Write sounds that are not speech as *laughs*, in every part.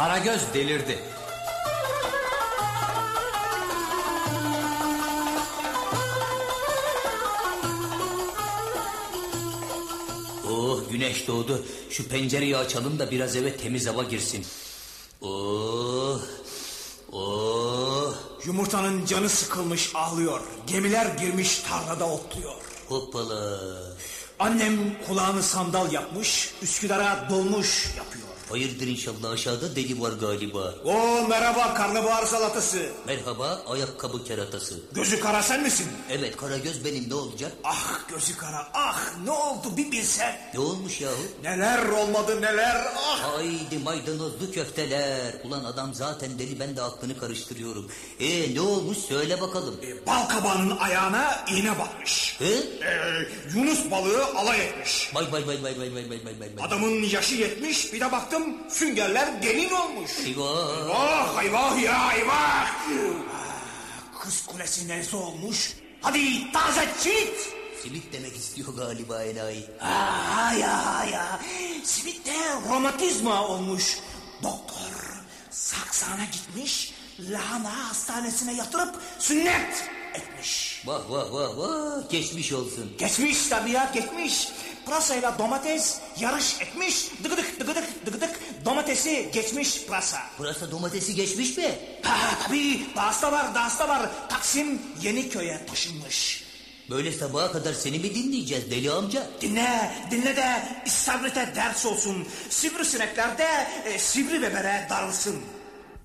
Karagöz delirdi. Oh güneş doğdu. Şu pencereyi açalım da biraz eve temiz hava girsin. Oh. Oh. Yumurtanın canı sıkılmış ağlıyor. Gemiler girmiş tarlada otluyor. Hoppala. Annem kulağını sandal yapmış, Üsküdar'a dolmuş yapıyor. Hayırdır inşallah aşağıda deli var galiba. Oo merhaba karnabahar salatası. Merhaba ayakkabı keratası. Gözü kara sen misin? Evet Karagöz benim ne olacak? Ah gözü kara ah ne oldu bir bilsen. Ne olmuş yahu? Neler olmadı neler ah. Haydi maydanozlu köfteler. Ulan adam zaten deli ben de aklını karıştırıyorum. E ne olmuş söyle bakalım. E, bal kabağının ayağına iğne batmış. He? E, Yunus balığı alay etmiş. Bay bay bay bay bay bay bay bay bay bay. Adamın yaşı yetmiş bir de baktım süngerler gelin olmuş. Eyvah. Vah eyvah ya eyvah. Ah, Kız kulesi neresi olmuş? Hadi taze çit. Simit demek istiyor galiba enayi. Aa ya ya. Simitte romatizma olmuş. Doktor saksana gitmiş. Lahana hastanesine yatırıp sünnet etmiş. Vah vah vah vah geçmiş olsun. Geçmiş tabii ya geçmiş. Pırasayla domates yarış etmiş. Dıgıdık dıgıdık dıgıdık domatesi geçmiş pırasa. Pırasa domatesi geçmiş mi? Ha tabii dahası da var dahası da var. Taksim Yeniköy'e taşınmış. Böyle sabaha kadar seni mi dinleyeceğiz deli amca? Dinle, dinle de istavrite ders olsun. Sivrisinekler de e, sivri bebere darılsın.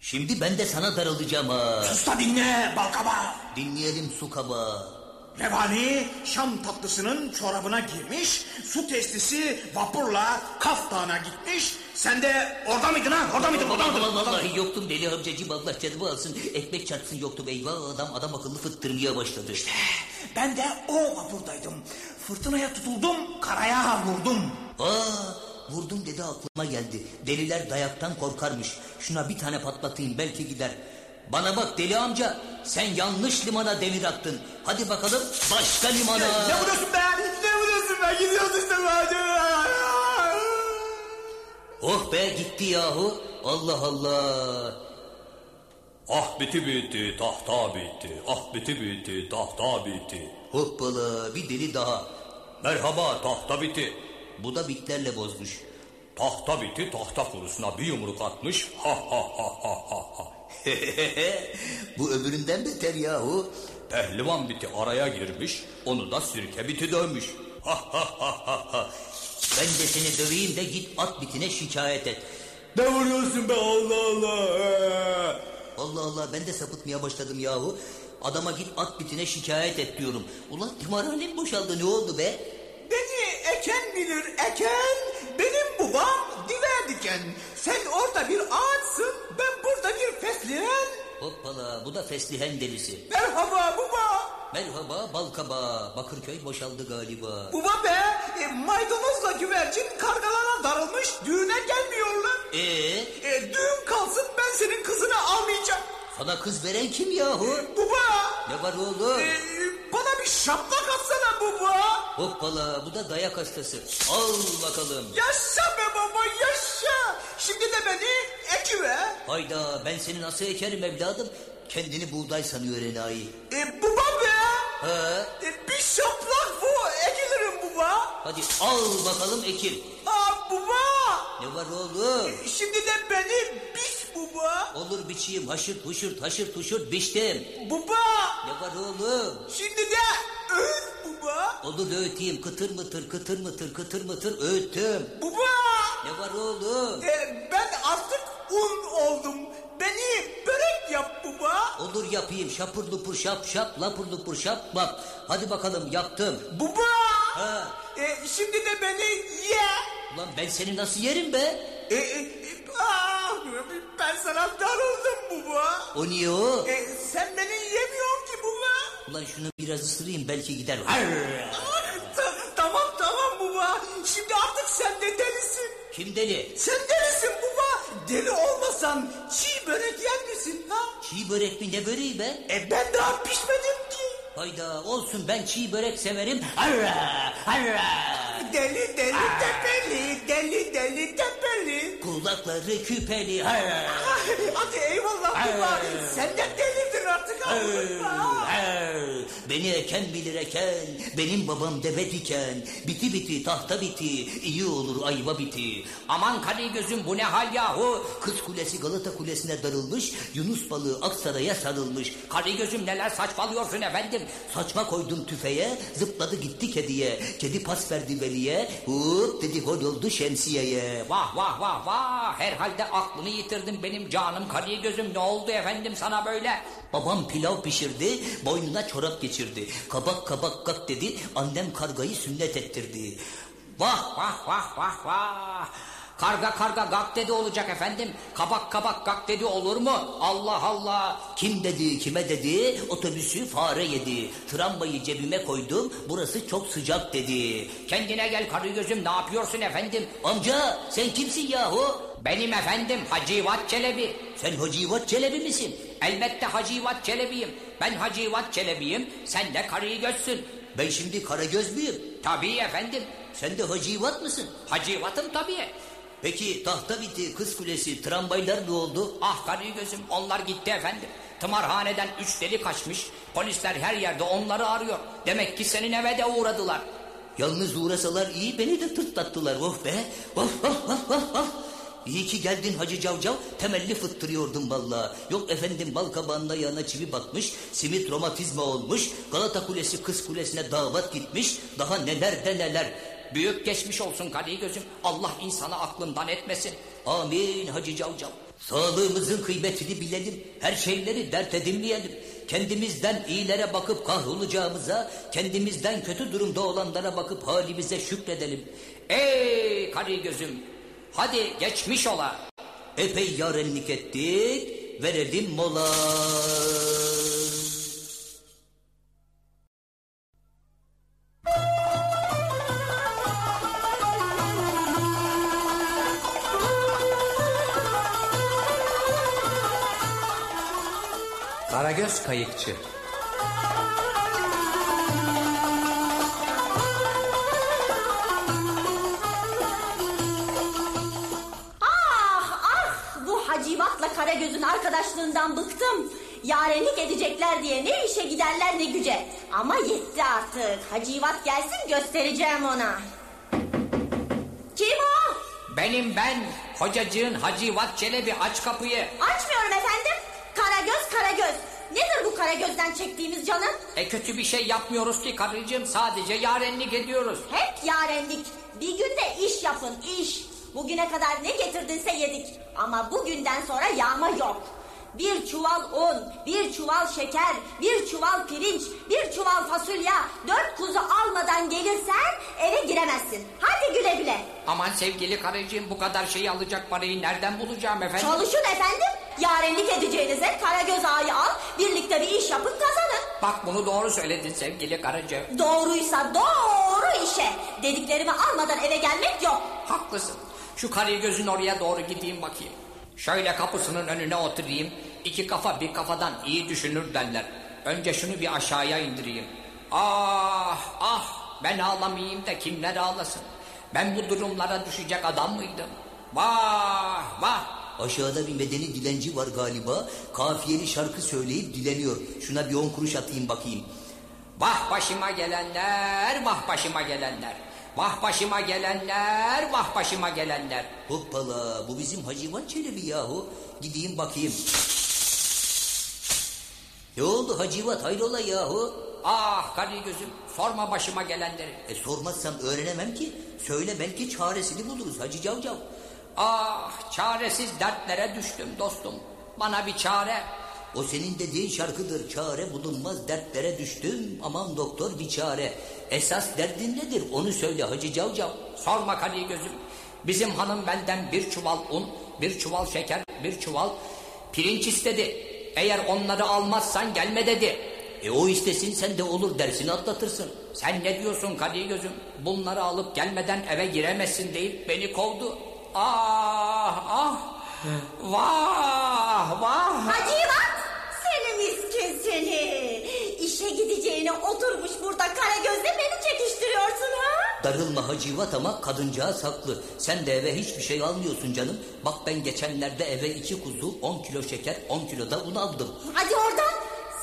Şimdi ben de sana darılacağım ha. Sus da dinle balkaba. Dinleyelim su kaba. Revani Şam tatlısının çorabına girmiş. Su testisi vapurla Kaf Dağı'na gitmiş. Sen de orada mıydın ha? Orada mıydın? Orada mıydın? Vallahi, vallahi yoktum deli amcacığım Allah canımı alsın. Ekmek çarpsın yoktum eyvah adam adam akıllı fıttırmaya başladı. İşte. Ben de o vapurdaydım. Fırtınaya tutuldum, karaya vurdum. Aa vurdum dedi aklıma geldi. Deliler dayaktan korkarmış. Şuna bir tane patlatayım belki gider. Bana bak deli amca sen yanlış limana demir attın. Hadi bakalım başka limana. Ne vuruyorsun be? Ne vuruyorsun be? Gidiyorsun işte be. Oh be gitti yahu. Allah Allah. Ah biti bitti, tahta bitti. Ah biti bitti, tahta bitti. Hoppala bir deli daha. Merhaba tahta biti. Bu da bitlerle bozmuş. Tahta biti tahta kurusuna bir yumruk atmış. Ha ha ha ha ha ha. *laughs* Bu öbüründen beter yahu. Pehlivan biti araya girmiş. Onu da sirke biti dövmüş. Ben de seni döveyim de git at bitine şikayet et. Ne vuruyorsun be Allah Allah. Allah Allah ben de sapıtmaya başladım yahu. Adama git at bitine şikayet et diyorum. Ulan tımarhanem boşaldı ne oldu be? Beni eken bilir eken, benim babam diver diken. Sen orada bir ağaçsın, ben burada bir fesleğen. Hoppala bu da feslihen delisi. Merhaba baba. Merhaba balkaba. Bakırköy boşaldı galiba. Baba be, e, maydanozla güvercin kargalara darılmış, düğüne gelmiyorlar. Ee, E, düğün kalsın, ben senin kızını almayacağım. sana kız veren kim yahu? Baba, Ne var oğlum? e, bana bir şaplak atsana baba. Hoppala bu da dayak hastası. Al bakalım. Yaşa be baba, yaşa. Şimdi de beni ekive. Hayda ben seni nasıl ekerim evladım? Kendini buğday sanıyor enayi. E, baba be. Ha? E, bir şaplak bu, ekilirim baba. Hadi al bakalım ekil. Aa baba. Ne var oğlum? Şimdi de beni biç baba. Olur biçeyim haşırt huşurt haşırt huşurt biçtim. Baba. Ne var oğlum? Şimdi de öğüt baba. Olur öğüteyim kıtır mıtır kıtır mıtır kıtır mıtır öğüttüm. Baba. Ne var oğlum? E, ben artık un oldum. Beni börek yap baba. Olur yapayım şapur lupur şap şap lapur lupur şap lap. Hadi bakalım yaptım. Baba. Ha. E, şimdi de beni ye. Ulan ben seni nasıl yerim be? E, e, ah, ben sana darıldım baba. O niye o? E, sen beni yemiyorsun ki baba. Ulan şunu biraz ısırayım belki gider. Ah, ta- tamam tamam baba. Şimdi artık sen de delisin. Kim deli? Sen delisin baba. Deli olmasan çiğ börek yer misin ha? Çiğ börek mi ne böreği be? E ben daha pişmedim ki. Hayda olsun ben çiğ börek severim. Harra harra. Deli deli tepeli, deli deli tepeli. Kulakları küpeli. Ha. Hadi eyvallah baba. Sen de delirdin artık. Beni eken bilir eken, benim babam deve diken. Biti biti tahta biti, iyi olur ayva biti. Aman kare gözüm bu ne hal yahu? Kız kulesi Galata kulesine darılmış, Yunus balığı Aksaray'a sarılmış. Kare gözüm neler saçmalıyorsun efendim? Saçma koydum tüfeğe, zıpladı gitti kediye. Kedi pas verdi veliye, hop dedi hol oldu şemsiyeye. Vah vah vah vah, herhalde aklını yitirdin benim canım kare gözüm. Ne oldu efendim sana böyle? Babam pilav pişirdi, boynuna çorap geçirdi. Kabak kabak kak dedi, annem kargayı sünnet ettirdi. Vah vah vah vah vah. Karga karga gak dedi olacak efendim. Kabak kabak gak dedi olur mu? Allah Allah. Kim dedi kime dedi? Otobüsü fare yedi. Tramvayı cebime koydum. Burası çok sıcak dedi. Kendine gel karı gözüm ne yapıyorsun efendim? Amca sen kimsin yahu? Benim efendim Hacivat Çelebi. Sen Hacivat Çelebi misin? Elbette Hacivat Çelebi'yim. Ben Hacivat Çelebi'yim. Sen de karıyı gözsün. Ben şimdi Karagöz müyüm? Tabii efendim. Sen de Hacivat mısın? Hacivatım tabii. Peki tahta biti, kız kulesi, tramvaylar ne oldu? Ah karıyı gözüm onlar gitti efendim. Tımarhaneden üç deli kaçmış. Polisler her yerde onları arıyor. Demek ki senin eve de uğradılar. Yalnız uğrasalar iyi beni de tırtlattılar. Oh be. Oh oh oh oh oh. İyi ki geldin Hacı Cavcav. Temelli fıttırıyordum valla. Yok efendim bal kabağında yana çivi batmış. Simit romatizma olmuş. Galata Kulesi kız kulesine davat gitmiş. Daha neler de neler. Büyük geçmiş olsun Kali gözüm. Allah insanı aklından etmesin. Amin Hacı Cavcav. Sağlığımızın kıymetini bilelim. Her şeyleri dert edinmeyelim. Kendimizden iyilere bakıp kahrolacağımıza, kendimizden kötü durumda olanlara bakıp halimize şükredelim. Ey Kali gözüm, hadi geçmiş ola. Epey yarenlik ettik, verelim mola. Karagöz Kayıkçı Ah ah bu Hacivat'la Karagöz'ün arkadaşlığından bıktım. Yarenlik edecekler diye ne işe giderler ne güce. Ama yetti artık. Hacivat gelsin göstereceğim ona. Kim o? Benim ben, kocacığın Hacivat Çelebi aç kapıyı. Açmıyorum efendim. Bu Karagöz'den çektiğimiz canım? E kötü bir şey yapmıyoruz ki karıcığım, sadece yarenlik ediyoruz. Hep yarenlik. Bir günde iş yapın iş. Bugüne kadar ne getirdinse yedik. Ama bugünden sonra yağma yok. Bir çuval un, bir çuval şeker, bir çuval pirinç, bir çuval fasulye, dört kuzu almadan gelirsen eve giremezsin. Hadi güle güle. Aman sevgili karıcığım bu kadar şeyi alacak parayı nereden bulacağım efendim? Çalışın efendim. Yarenlik edeceğinize Karagöz ağayı al, birlikte bir iş yapın kazanın. Bak bunu doğru söyledin sevgili karıcığım. Doğruysa doğru işe. Dediklerimi almadan eve gelmek yok. Haklısın. Şu karıyı gözün oraya doğru gideyim bakayım. Şöyle kapısının önüne oturayım. İki kafa bir kafadan iyi düşünür derler. Önce şunu bir aşağıya indireyim. Ah ah ben ağlamayayım da kimler ağlasın. Ben bu durumlara düşecek adam mıydım? Vah vah. Aşağıda bir medeni dilenci var galiba. Kafiyeli şarkı söyleyip dileniyor. Şuna bir on kuruş atayım bakayım. Vah başıma gelenler, vah başıma gelenler. Vah başıma gelenler, vah başıma gelenler. Hoppala, bu bizim Hacivat Çelebi yahu. Gideyim bakayım. Ne oldu Hacivat, hayrola yahu? Ah karı gözüm, sorma başıma gelenleri. E sormazsam öğrenemem ki. Söyle belki çaresini buluruz Hacı Cavcav. Ah çaresiz dertlere düştüm dostum. Bana bir çare. O senin dediğin şarkıdır. Çare bulunmaz dertlere düştüm. Aman doktor bir çare. Esas derdin nedir onu söyle Hacı Cavcav. Sorma Kali gözüm. Bizim hanım benden bir çuval un, bir çuval şeker, bir çuval pirinç istedi. Eğer onları almazsan gelme dedi. E o istesin sen de olur dersini atlatırsın. Sen ne diyorsun Kali gözüm? Bunları alıp gelmeden eve giremezsin deyip beni kovdu. Ah ah. Vah vah. Hacivat seni miskin seni. İşe gideceğine oturmuş burada Karagöz'le beni çekiştiriyorsun ha? Darılma hacivat ama kadıncağız haklı. Sen de eve hiçbir şey almıyorsun canım. Bak ben geçenlerde eve iki kuzu, 10 kilo şeker, 10 kilo da un aldım. Hadi oradan.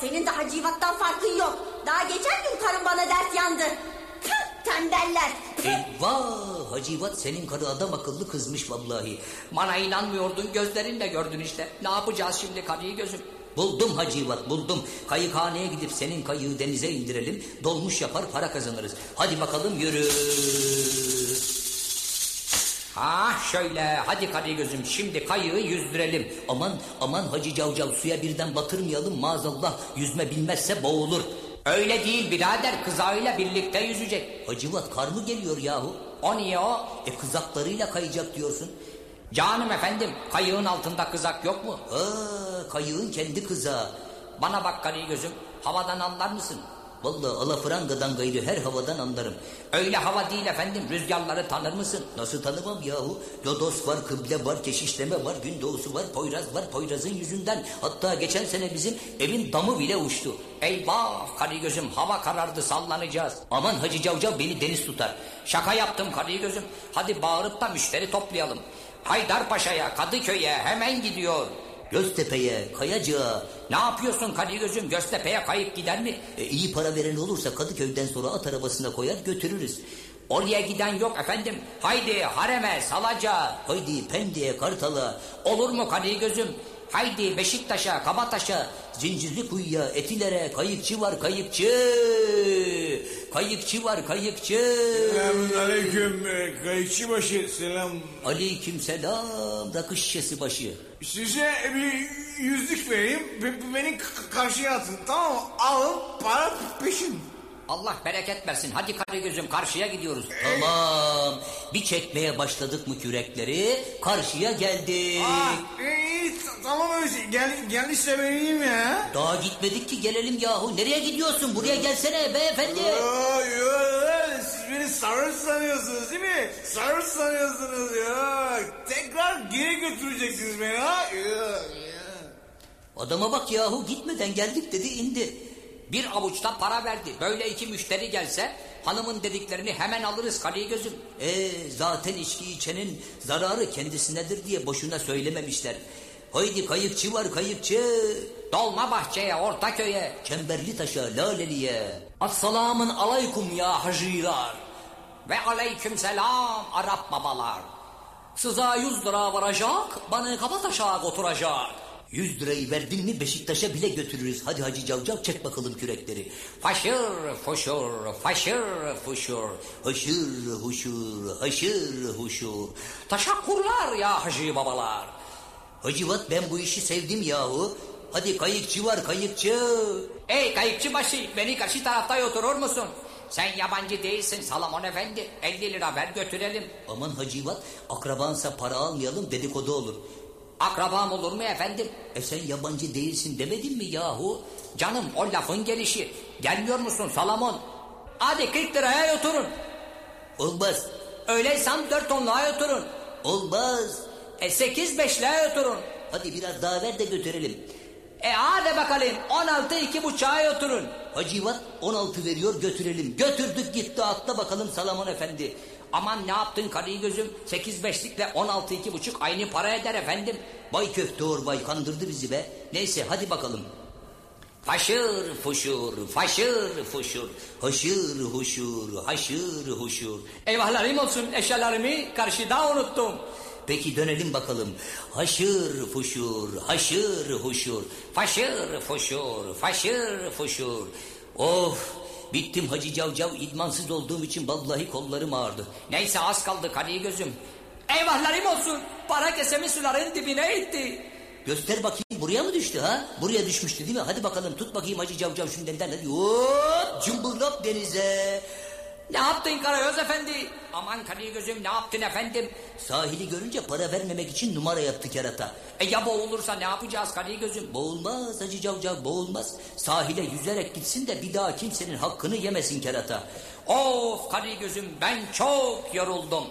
Senin de hacivattan farkın yok. Daha geçen gün karın bana dert yandı. Tüh, tembeller. Eyvah hacivat senin karı adam akıllı kızmış vallahi. Bana inanmıyordun gözlerinle gördün işte. Ne yapacağız şimdi karıyı gözüm? Buldum hacivat buldum. Kayıkhaneye gidip senin kayığı denize indirelim. Dolmuş yapar para kazanırız. Hadi bakalım yürü. Ha şöyle hadi karıyı gözüm şimdi kayığı yüzdürelim. Aman aman hacı cavcav suya birden batırmayalım maazallah. Yüzme bilmezse boğulur. Öyle değil birader kızağıyla birlikte yüzecek. Hacivat kar mı geliyor yahu? O niye o? E kızaklarıyla kayacak diyorsun. Canım efendim kayığın altında kızak yok mu? Aa, kayığın kendi kızağı. Bana bak karıyı gözüm havadan anlar mısın? Vallahi alafrangadan gayrı her havadan anlarım. Öyle hava değil efendim rüzgarları tanır mısın? Nasıl tanımam yahu? Lodos var, kıble var, keşişleme var, gündoğusu var, poyraz var. Poyrazın yüzünden hatta geçen sene bizim evin damı bile uçtu. Eyvah karıyı gözüm hava karardı sallanacağız. Aman Hacı Cavcav beni deniz tutar. Şaka yaptım karıyı gözüm. Hadi bağırıp da müşteri toplayalım. Haydarpaşa'ya, Kadıköy'e hemen gidiyor. Göztepe'ye, Kayacığa. Ne yapıyorsun karıyı gözüm? Göztepe'ye kayıp gider mi? E, iyi para veren olursa Kadıköy'den sonra at arabasına koyar götürürüz. Oraya giden yok efendim. Haydi hareme, salaca. Haydi Pendik'e, Kartal'a. Olur mu karıyı gözüm? Haydi Beşiktaş'a, Kabataş'a. Zincirli kuyuya, etilere, kayıkçı var kayıkçı. Kayıkçı var kayıkçı. Selamünaleyküm e, kayıkçı başı selam. Aleyküm selam rakı şişesi başı. Size bir yüzlük vereyim be- beni karşıya atın tamam mı? Alın para peşin. Allah bereket versin. Hadi karıyı gözüm karşıya gidiyoruz. Tamam. Bir çekmeye başladık mı kürekleri karşıya geldik. Aa, iyi t- tamam öyleyse gel, geldiyse vereyim ya. Daha gitmedik ki gelelim yahu. Nereye gidiyorsun? Buraya gelsene beyefendi. Aa, ya, siz beni sarhoş sanıyorsunuz değil mi? Sarhoş sanıyorsunuz ya. Tekrar geri götüreceksiniz beni ha. Ya, ya. Adama bak yahu gitmeden geldik dedi indi. Bir avuçta para verdi. Böyle iki müşteri gelse hanımın dediklerini hemen alırız karıyı gözüm. E zaten içki içenin zararı kendisinedir diye boşuna söylememişler. Haydi kayıkçı var kayıkçı. Dolma bahçeye, Ortaköy'e. Çemberli taşa, laleliye. Assalamun aleyküm ya hacılar. Ve aleyküm selam Arap babalar. Size yüz lira varacak, bana Kabataş'a götürecek. 100 lirayı verdin mi Beşiktaş'a bile götürürüz. Hadi Hacı Cavcav çek bakalım kürekleri. Faşır fuşur, faşır fuşur. Haşır huşur, haşır huşur. Teşekkürler ya hacı babalar. Hacıvat ben bu işi sevdim yahu. Hadi kayıkçı var kayıkçı. Ey kayıkçı başı beni karşı tarafta oturur musun? Sen yabancı değilsin Salamon Efendi. 50 lira ver götürelim. Aman Hacıvat akrabansa para almayalım dedikodu olur. Akrabam olur mu efendim? E sen yabancı değilsin demedin mi yahu? Canım o lafın gelişi. Gelmiyor musun Salamon? Hadi 40 liraya oturun. Olmaz. Öyleysen 4 onluğa oturun. Olmaz. E 8 beşliğe oturun. Hadi biraz daha ver de götürelim. E hadi bakalım 16 iki buçuğa oturun. Hacıvat 16 veriyor götürelim. Götürdük gitti atla bakalım Salamon Efendi. Aman ne yaptın karıyı gözüm? 8 beşlikle 16 iki buçuk aynı para eder efendim. Vay köfte orbay kandırdı bizi be. Neyse hadi bakalım. Faşır fuşur, faşır fuşur. Haşır huşur, haşır huşur. Eyvahlarım olsun eşyalarımı karşıda unuttum. Peki dönelim bakalım. Haşır fuşur, haşır huşur. Faşır fuşur, faşır fuşur. Of bittim Hacı Cavcav idmansız olduğum için vallahi kollarım ağrıdı. Neyse az kaldı karıyı gözüm. Eyvahlarım olsun para kesemi suların dibine itti. Göster bakayım buraya mı düştü ha? Buraya düşmüştü değil mi? Hadi bakalım tut bakayım Hacı Cavcav derinden hadi. Hop cımbırlap denize. Ne yaptın Karayöz Efendi? Aman karıyı gözüm ne yaptın efendim? Sahili görünce para vermemek için numara yaptı kerata. E ya boğulursa ne yapacağız karıyı gözüm? Boğulmaz Hacı Cavcav boğulmaz. Sahile yüzerek gitsin de bir daha kimsenin hakkını yemesin kerata. Of karıyı gözüm ben çok yoruldum.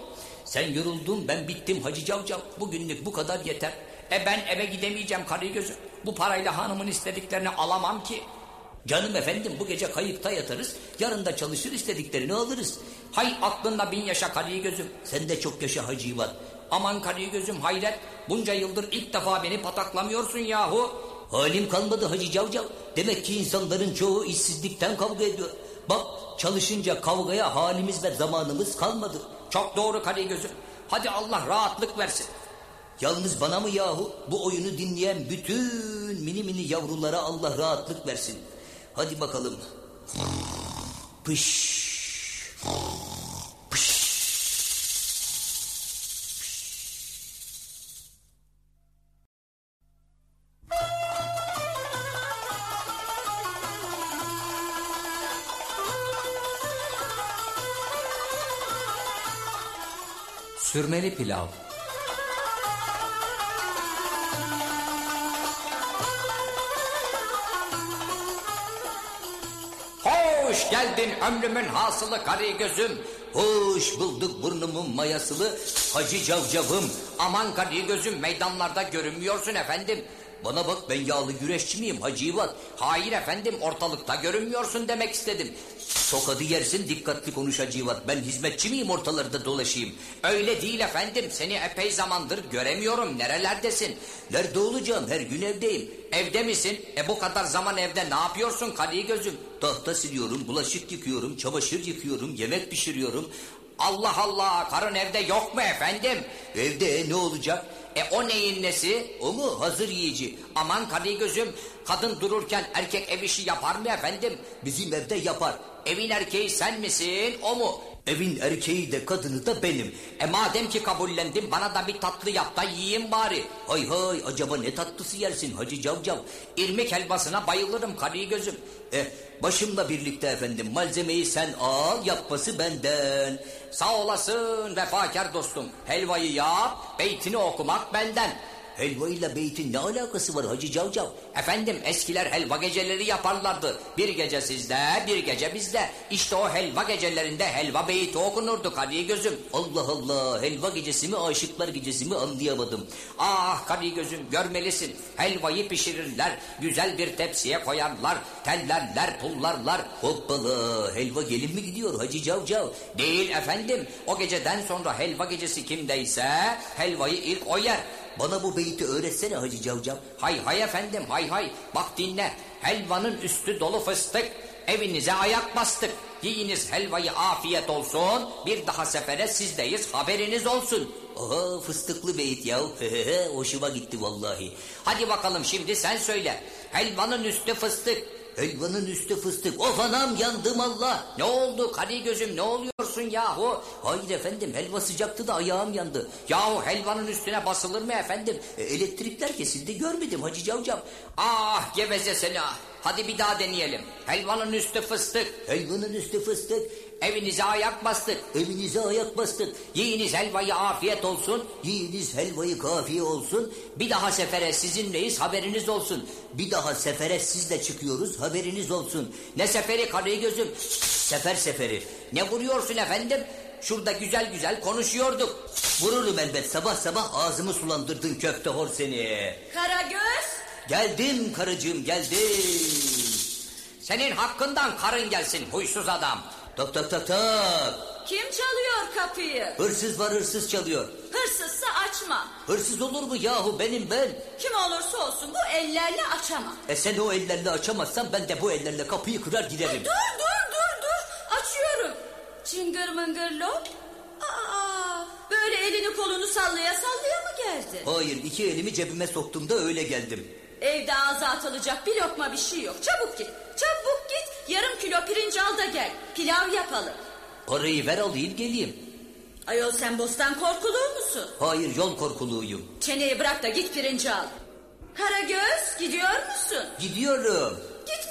Sen yoruldun ben bittim Hacı Cavcav. Bugünlük bu kadar yeter. E ben eve gidemeyeceğim karıyı gözüm. Bu parayla hanımın istediklerini alamam ki. Canım efendim bu gece kayıkta yatarız. Yarın da çalışır istediklerini alırız. Hay aklında bin yaşa karıyı gözüm. Sen de çok yaşa Hacı İvan. Aman karıyı gözüm hayret. Bunca yıldır ilk defa beni pataklamıyorsun yahu. Halim kalmadı Hacı Cavcav. Demek ki insanların çoğu işsizlikten kavga ediyor. Bak çalışınca kavgaya halimiz ve zamanımız kalmadı. Çok doğru karıyı gözüm. Hadi Allah rahatlık versin. Yalnız bana mı yahu? Bu oyunu dinleyen bütün mini mini yavrulara Allah rahatlık versin. Hadi bakalım. Pış. Pış. Sürmeli pilav. Geldin ömrümün hasılı karı gözüm. Hoş bulduk burnumun mayasılı Hacı Cavcavım. Aman karı gözüm meydanlarda görünmüyorsun efendim. Bana bak ben yağlı güreşçi miyim Hacı İvan? Hayır efendim ortalıkta görünmüyorsun demek istedim. Tokadı yersin dikkatli konuş Hacı İvan. Ben hizmetçi miyim ortalarda dolaşayım? Öyle değil efendim seni epey zamandır göremiyorum nerelerdesin? Nerede olacağım her gün evdeyim. Evde misin? E bu kadar zaman evde ne yapıyorsun karı gözüm? Tahta siliyorum, bulaşık yıkıyorum, çamaşır yıkıyorum, yemek pişiriyorum. Allah Allah karın evde yok mu efendim? Evde ne olacak? E o neyin nesi? O mu hazır yiyici? Aman karı gözüm kadın dururken erkek ev işi yapar mı efendim? Bizim evde yapar. Evin erkeği sen misin o mu? Evin erkeği de kadını da benim. E madem ki kabullendim bana da bir tatlı yap da yiyeyim bari. Hay hay acaba ne tatlısı yersin Hacı Cavcav? İrmik helvasına bayılırım karı gözüm. Eh başımla birlikte efendim malzemeyi sen al yapması benden. Sağ olasın vefakar dostum. Helvayı yap, beytini okumak benden. Helva ile beytin ne alakası var Hacı Cavcav? Efendim eskiler helva geceleri yaparlardı. Bir gece sizde, bir gece bizde. İşte o helva gecelerinde helva beyti okunurdu karı gözüm. Allah Allah helva gecesi mi aşıklar gecesi mi anlayamadım. Ah karı gözüm görmelisin. Helvayı pişirirler, güzel bir tepsiye koyarlar. Tellerler, pullarlar. Hoppala helva gelin mi gidiyor Hacı Cavcav? Değil efendim. O geceden sonra helva gecesi kimdeyse helvayı ilk o yer. Bana bu beyti öğretsene Hacı Cavcav. Hay hay efendim hay hay. Bak dinle. Helvanın üstü dolu fıstık. Evinize ayak bastık. Yiyiniz helvayı afiyet olsun. Bir daha sefere sizdeyiz haberiniz olsun. Aha fıstıklı beyit ya. *laughs* Hoşuma gitti vallahi. Hadi bakalım şimdi sen söyle. Helvanın üstü fıstık. Helvanın üstü fıstık. Of anam yandım Allah. Ne oldu karı gözüm ne oluyorsun yahu? Hayır efendim helva sıcaktı da ayağım yandı. Yahu helvanın üstüne basılır mı efendim? E, elektrikler kesildi görmedim Hacı Cavcav. Ah geveze seni ah. Hadi bir daha deneyelim. Helvanın üstü fıstık. Helvanın üstü fıstık. Evinize ayak bastık. Evinize ayak bastık. Yiyiniz helvayı afiyet olsun. Yiyiniz helvayı kafiye olsun. Bir daha sefere sizinleyiz haberiniz olsun. Bir daha sefere sizle çıkıyoruz haberiniz olsun. Ne seferi karı gözüm. Sefer seferi. Ne vuruyorsun efendim? Şurada güzel güzel konuşuyorduk. Vururum elbet sabah sabah ağzımı sulandırdın köfte hor seni. Karagöz. Geldim karıcığım geldim. Senin hakkından karın gelsin huysuz adam. Tak tak tak tak. Kim çalıyor kapıyı? Hırsız var hırsız çalıyor. Hırsızsa açma. Hırsız olur mu yahu benim ben. Kim olursa olsun bu ellerle açamam. E sen o ellerle açamazsan ben de bu ellerle kapıyı kırar girerim. Dur dur dur dur. Açıyorum. Çıngır mıngır lop. Aa, böyle elini kolunu sallaya sallaya mı geldi? Hayır iki elimi cebime soktum da öyle geldim. Evde ağza atılacak bir lokma bir şey yok. Çabuk git. Çabuk git. Yarım kilo pirinç al da gel. Pilav yapalım. Parayı ver alayım geleyim. Ayol sen bostan korkuluğu musun? Hayır yol korkuluyum. Çeneyi bırak da git pirinci al. Karagöz gidiyor musun? Gidiyorum.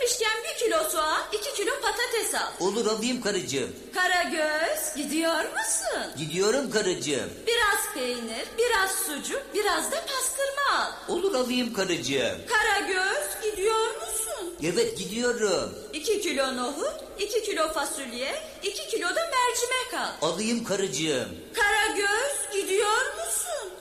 Gitmişken bir kilo soğan, iki kilo patates al. Olur alayım karıcığım. Karagöz gidiyor musun? Gidiyorum karıcığım. Biraz peynir, biraz sucuk, biraz da pastırma al. Olur alayım karıcığım. Karagöz gidiyor musun? Evet gidiyorum. İki kilo nohut, iki kilo fasulye, iki kilo da mercimek al. Alayım karıcığım. Karagöz gidiyor musun?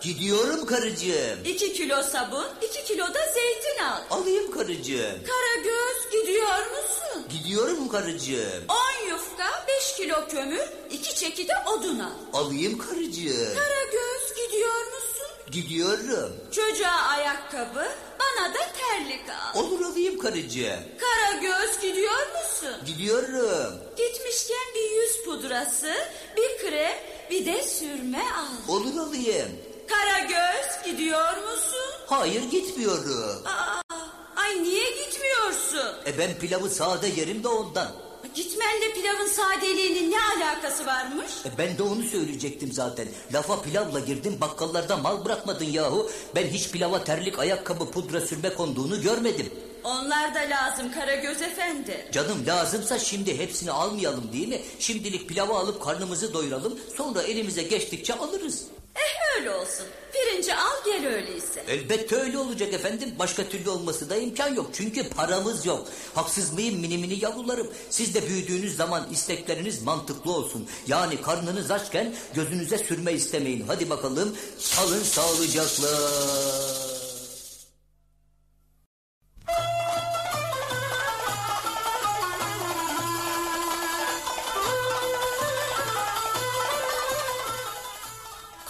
Gidiyorum karıcığım. İki kilo sabun, iki kilo da zeytin al. Alayım karıcığım. Karagöz gidiyor musun? Gidiyorum karıcığım. On yufka, beş kilo kömür, iki çeki de odun al. Alayım karıcığım. Karagöz gidiyor musun? Gidiyorum. Çocuğa ayakkabı, bana da terlik al. Olur alayım karıcığım. Karagöz gidiyor musun? Gidiyorum. Gitmişken bir yüz pudrası, bir krem, bir de sürme al. Olur alayım. Karagöz gidiyor musun? Hayır gitmiyorum. Aa, ay niye gitmiyorsun? E ben pilavı sade yerim de ondan. Gitmenle pilavın sadeliğinin ne alakası varmış? E ben de onu söyleyecektim zaten. Lafa pilavla girdim bakkallarda mal bırakmadın yahu. Ben hiç pilava terlik, ayakkabı, pudra sürme konduğunu görmedim. Onlar da lazım Karagöz efendi. Canım lazımsa şimdi hepsini almayalım değil mi? Şimdilik pilavı alıp karnımızı doyuralım. Sonra elimize geçtikçe alırız. Eh öyle olsun. Pirinci al gel öyleyse. Elbette öyle olacak efendim. Başka türlü olması da imkan yok. Çünkü paramız yok. Haksız mıyım mini mini yavrularım? Siz de büyüdüğünüz zaman istekleriniz mantıklı olsun. Yani karnınız açken gözünüze sürme istemeyin. Hadi bakalım salın sağlıcakla.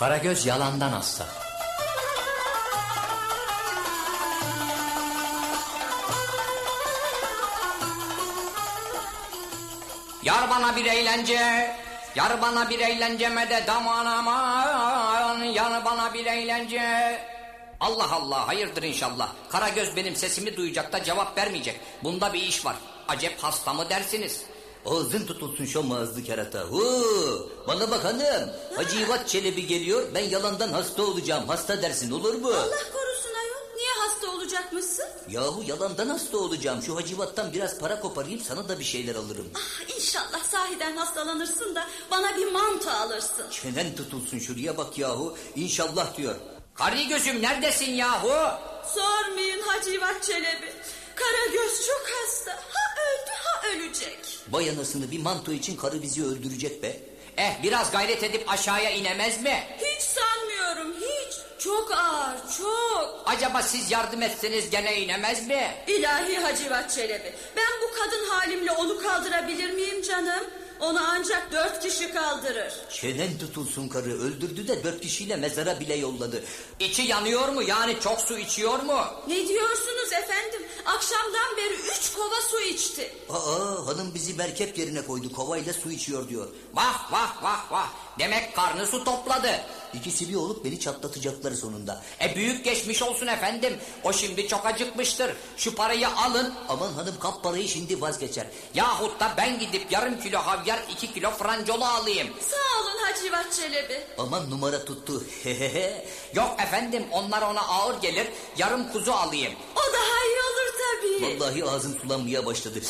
Karagöz yalandan hasta. Yar bana bir eğlence, yar bana bir eğlence medet aman aman, yar bana bir eğlence. Allah Allah hayırdır inşallah. Karagöz benim sesimi duyacak da cevap vermeyecek. Bunda bir iş var. Acep hasta mı dersiniz? Ağzın tutulsun şu ağızlı kerata. Huu, bana bak hanım. Hacı İvat Çelebi geliyor. Ben yalandan hasta olacağım. Hasta dersin olur mu? Allah korusun ayol. Niye hasta olacakmışsın? Yahu yalandan hasta olacağım. Şu Hacı İvat'tan biraz para koparayım sana da bir şeyler alırım. Ah, inşallah sahiden hastalanırsın da bana bir mantı alırsın. Çenen tutulsun şuraya bak yahu. İnşallah diyor. Karı gözüm neredesin yahu? Sormayın Hacivat Çelebi. Karagöz çok hasta. Ha öldü ölecek. Vay anasını bir manto için karı bizi öldürecek be. Eh biraz gayret edip aşağıya inemez mi? Hiç sanmıyorum hiç. Çok ağır çok. Acaba siz yardım etseniz gene inemez mi? İlahi Hacivat Çelebi. Ben bu kadın halimle onu kaldırabilir miyim canım? Onu ancak dört kişi kaldırır. Çenen tutulsun karı. Öldürdü de dört kişiyle mezara bile yolladı. İçi yanıyor mu? Yani çok su içiyor mu? Ne diyorsunuz efendim? Akşamdan beri üç kova su içti. Aa hanım bizi merkep yerine koydu. Kovayla su içiyor diyor. Vah vah vah vah. Demek karnı su topladı. İkisi bir olup beni çatlatacaklar sonunda. E büyük geçmiş olsun efendim. O şimdi çok acıkmıştır. Şu parayı alın. Aman hanım kap parayı şimdi vazgeçer. Yahut da ben gidip yarım kilo havyar iki kilo francolu alayım. Sağ olun Hacivat Çelebi. Aman numara tuttu. Yok efendim onlar ona ağır gelir. Yarım kuzu alayım. O daha iyi olur tabii. Vallahi ağzım sulanmaya başladı.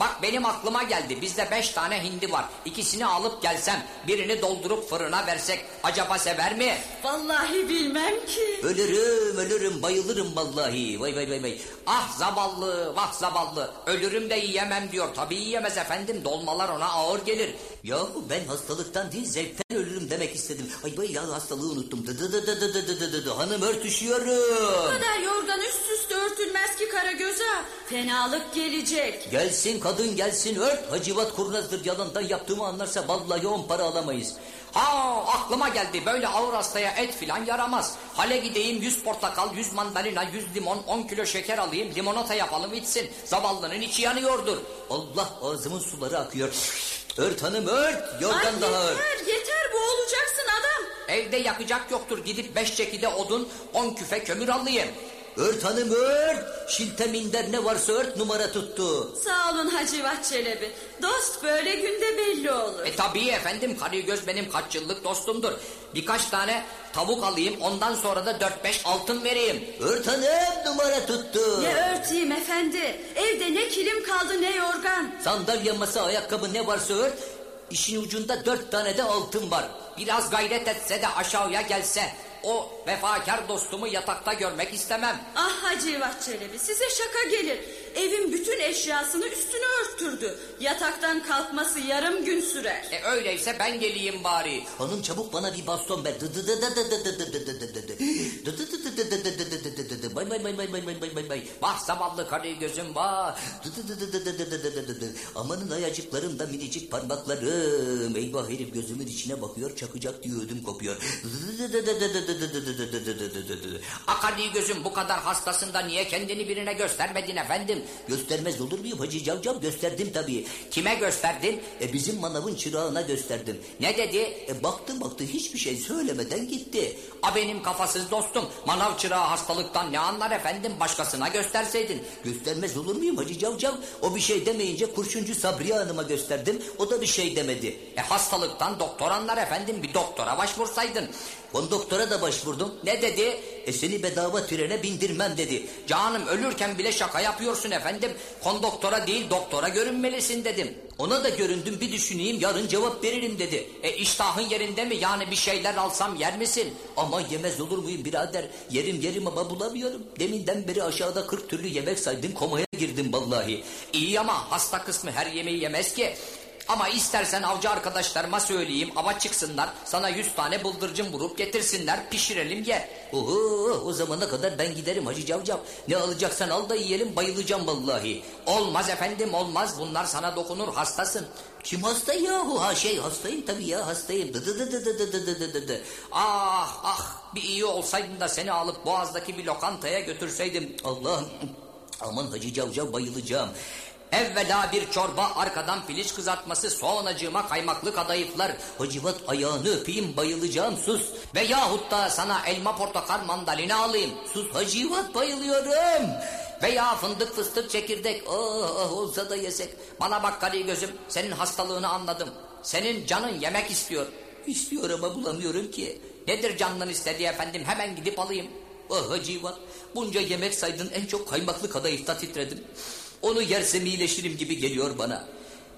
Bak benim aklıma geldi. Bizde beş tane hindi var. İkisini alıp gelsem birini doldurup fırına versek acaba sever mi? Vallahi bilmem ki. Ölürüm ölürüm bayılırım vallahi. Vay vay vay vay. Ah zavallı vah zavallı. Ölürüm de yiyemem diyor. Tabii yiyemez efendim. Dolmalar ona ağır gelir. Yahu ben hastalıktan değil zevkten ölürüm demek istedim. Ay vay ya hastalığı unuttum. Dı dı dı dı dı dı dı dı dı. Hanım Bu örtüşüyorum. kadar yorgan üst üste örtülmez ki Karagöz'e. Fenalık gelecek. Gelsin kadın gelsin ört. Hacivat kurnazdır yalandan yaptığımı anlarsa vallahi on para alamayız. Ha aklıma geldi. Böyle ağır hastaya et filan yaramaz. Hale gideyim 100 portakal, 100 mandalina, 100 limon, 10 kilo şeker alayım. Limonata yapalım içsin. Zavallının içi yanıyordur. Allah ağzımın suları akıyor. Ört hanım ört. Ay Yorgan daha ört. yeter yeter boğulacaksın adam. Evde yakacak yoktur. Gidip 5 çekide odun, 10 küfe kömür alayım. Ört hanım ört. Şilte minder ne varsa ört numara tuttu. Sağ olun Hacivat Çelebi. Dost böyle günde belli olur. E tabii efendim Karagöz benim kaç yıllık dostumdur. Birkaç tane tavuk alayım ondan sonra da 4-5 altın vereyim. Ört hanım numara tuttu. Ne örteyim efendi. Evde ne kilim kaldı ne yorgan. Sandalye masa ayakkabı ne varsa ört. İşin ucunda dört tane de altın var. Biraz gayret etse de aşağıya gelse o vefakar dostumu yatakta görmek istemem. Ah Hacivat Çelebi size şaka gelir. Evin bütün eşyasını üstüne örttürdü. Yataktan kalkması yarım gün sürer. E öyleyse ben geleyim bari. Hanım çabuk bana bir baston ver. Bay bay bay bay bay bay bay bay bay. Vah zavallı karı gözüm vah. Amanın ayacıklarım da minicik parmaklarım. Eyvah herif gözümün içine bakıyor çakacak diye ödüm kopuyor. Akadi gözüm bu kadar hastasında niye kendini birine göstermedin efendim? Göstermez olur muyum Hacı Cavcav gösterdim tabii. Kime gösterdin? E bizim manavın çırağına gösterdim. Ne dedi? E baktı baktı hiçbir şey söylemeden gitti. A benim kafasız dostum. Manav çırağı hastalıktan ne anlar efendim? Başkasına gösterseydin. Göstermez olur muyum Hacı Cavcav? O bir şey demeyince kurşuncu Sabriye Hanım'a gösterdim. O da bir şey demedi. E hastalıktan doktor anlar efendim. Bir doktora başvursaydın. Konduktora da başvurdum. Ne dedi? E seni bedava trene bindirmem dedi. Canım ölürken bile şaka yapıyorsun efendim. Kondoktora değil doktora görünmelisin dedim. Ona da göründüm bir düşüneyim yarın cevap veririm dedi. E iştahın yerinde mi? Yani bir şeyler alsam yer misin? Ama yemez olur muyum birader? Yerim yerim ama bulamıyorum. Deminden beri aşağıda 40 türlü yemek saydım komaya girdim vallahi. İyi ama hasta kısmı her yemeği yemez ki. Ama istersen avcı arkadaşlarıma söyleyeyim ava çıksınlar sana yüz tane bıldırcın vurup getirsinler pişirelim ye. Oho o zamana kadar ben giderim Hacı Cavcav. Ne alacaksan al da yiyelim bayılacağım vallahi. Olmaz efendim olmaz bunlar sana dokunur hastasın. Kim hasta yahu? Ha şey hastayım tabii ya hastayım. Dı dı dı dı dı dı dı dı dı. Ah ah bir iyi olsaydın da seni alıp boğazdaki bir lokantaya götürseydim. Allah'ım aman Hacı Cavcav bayılacağım. Evvela bir çorba arkadan piliç kızartması sonracığıma kaymaklı kadayıflar. Hacivat ayağını öpeyim bayılacağım sus. Ve yahut da sana elma portakal mandalina alayım. Sus Hacivat bayılıyorum. Veya fındık fıstık çekirdek. Ah ah olsa da yesek. Bana bak kari gözüm senin hastalığını anladım. Senin canın yemek istiyor. İstiyor ama bulamıyorum ki. Nedir canının istediği efendim hemen gidip alayım. Ah Hacivat bunca yemek saydın en çok kaymaklı kadayıfta titredim. Onu yersem iyileşirim gibi geliyor bana.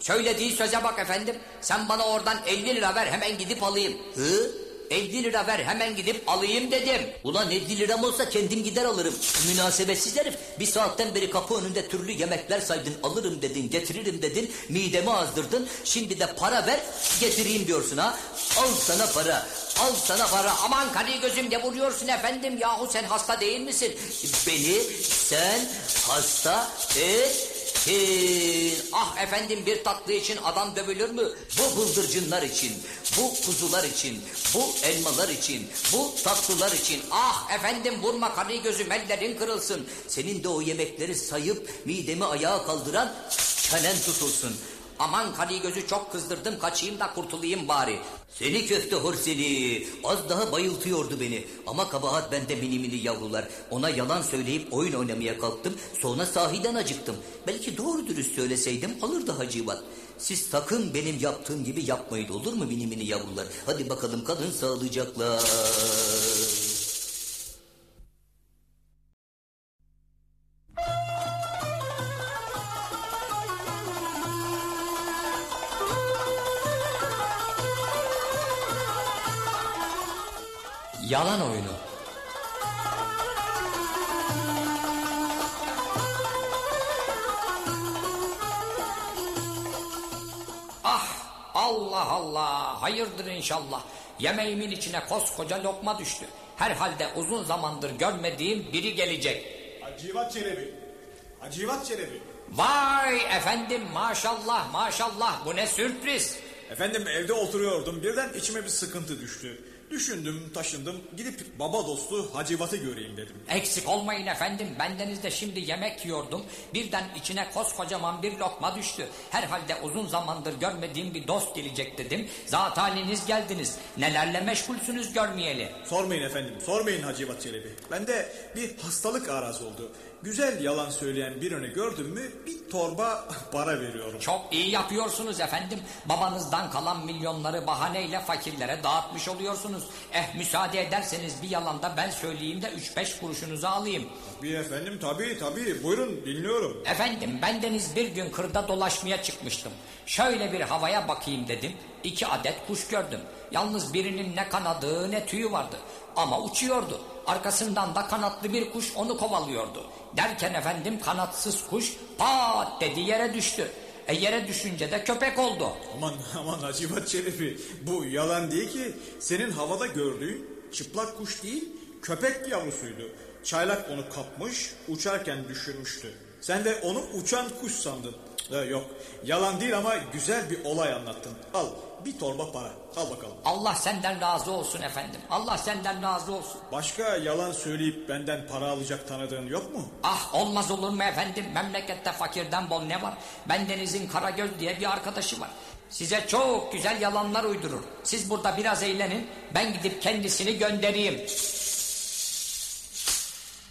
Söylediği söze bak efendim. Sen bana oradan 50 lira ver hemen gidip alayım. Hı? 50 lira ver hemen gidip alayım dedim. Ulan 50 liram olsa kendim gider alırım. Münasebetsiz herif. Bir saatten beri kapı önünde türlü yemekler saydın. Alırım dedin, getiririm dedin. Midemi azdırdın. Şimdi de para ver, getireyim diyorsun ha. Al sana para. Al sana para. Aman kari gözüm ne vuruyorsun efendim yahu sen hasta değil misin? Beni sen hasta et. Ah efendim bir tatlı için adam dövülür mü? Bu bıldırcınlar için, bu kuzular için, bu elmalar için, bu tatlılar için. Ah efendim vurma karı gözüm ellerin kırılsın. Senin de o yemekleri sayıp midemi ayağa kaldıran çenen tutulsun. Aman karı gözü çok kızdırdım kaçayım da kurtulayım bari. Seni köfte hor seni. Az daha bayıltıyordu beni. Ama kabahat bende mini mini yavrular. Ona yalan söyleyip oyun oynamaya kalktım. Sonra sahiden acıktım. Belki doğru dürüst söyleseydim alırdı Hacivat. Siz sakın benim yaptığım gibi yapmayın olur mu mini mini yavrular? Hadi bakalım kadın sağlıcakla. Yalan oyunu. Ah Allah Allah hayırdır inşallah. Yemeğimin içine koskoca lokma düştü. Herhalde uzun zamandır görmediğim biri gelecek. Hacivat Çelebi. Hacivat Çelebi. Vay efendim maşallah maşallah bu ne sürpriz. Efendim evde oturuyordum birden içime bir sıkıntı düştü. Düşündüm taşındım gidip baba dostu Hacivat'ı göreyim dedim. Eksik olmayın efendim. Bendeniz de şimdi yemek yiyordum. Birden içine koskocaman bir lokma düştü. Herhalde uzun zamandır görmediğim bir dost gelecek dedim. Zat haliniz geldiniz. Nelerle meşgulsünüz görmeyeli. Sormayın efendim sormayın Hacivat Çelebi. Bende bir hastalık araz oldu. Güzel yalan söyleyen birini gördüm mü bir torba *laughs* para veriyorum. Çok iyi yapıyorsunuz efendim. Babanızdan kalan milyonları bahaneyle fakirlere dağıtmış oluyorsunuz. Eh müsaade ederseniz bir yalan da ben söyleyeyim de 3-5 kuruşunuzu alayım. Bir efendim tabii tabii buyurun dinliyorum. Efendim bendeniz bir gün kırda dolaşmaya çıkmıştım. Şöyle bir havaya bakayım dedim. İki adet kuş gördüm. Yalnız birinin ne kanadı ne tüyü vardı. Ama uçuyordu. Arkasından da kanatlı bir kuş onu kovalıyordu. Derken efendim kanatsız kuş pat dedi yere düştü. E yere düşünce de köpek oldu. Aman aman Hacivat Çelebi bu yalan değil ki. Senin havada gördüğün çıplak kuş değil köpek yavrusuydu. Çaylak onu kapmış uçarken düşürmüştü. Sen de onu uçan kuş sandın. Cık, e, yok yalan değil ama güzel bir olay anlattın. Al bir torba para al bakalım. Allah senden razı olsun efendim. Allah senden razı olsun. Başka yalan söyleyip benden para alacak tanıdığın yok mu? Ah olmaz olur mu efendim? Memlekette fakirden bol ne var? Bendenizin Karagöz diye bir arkadaşı var. Size çok güzel yalanlar uydurur. Siz burada biraz eğlenin. Ben gidip kendisini göndereyim.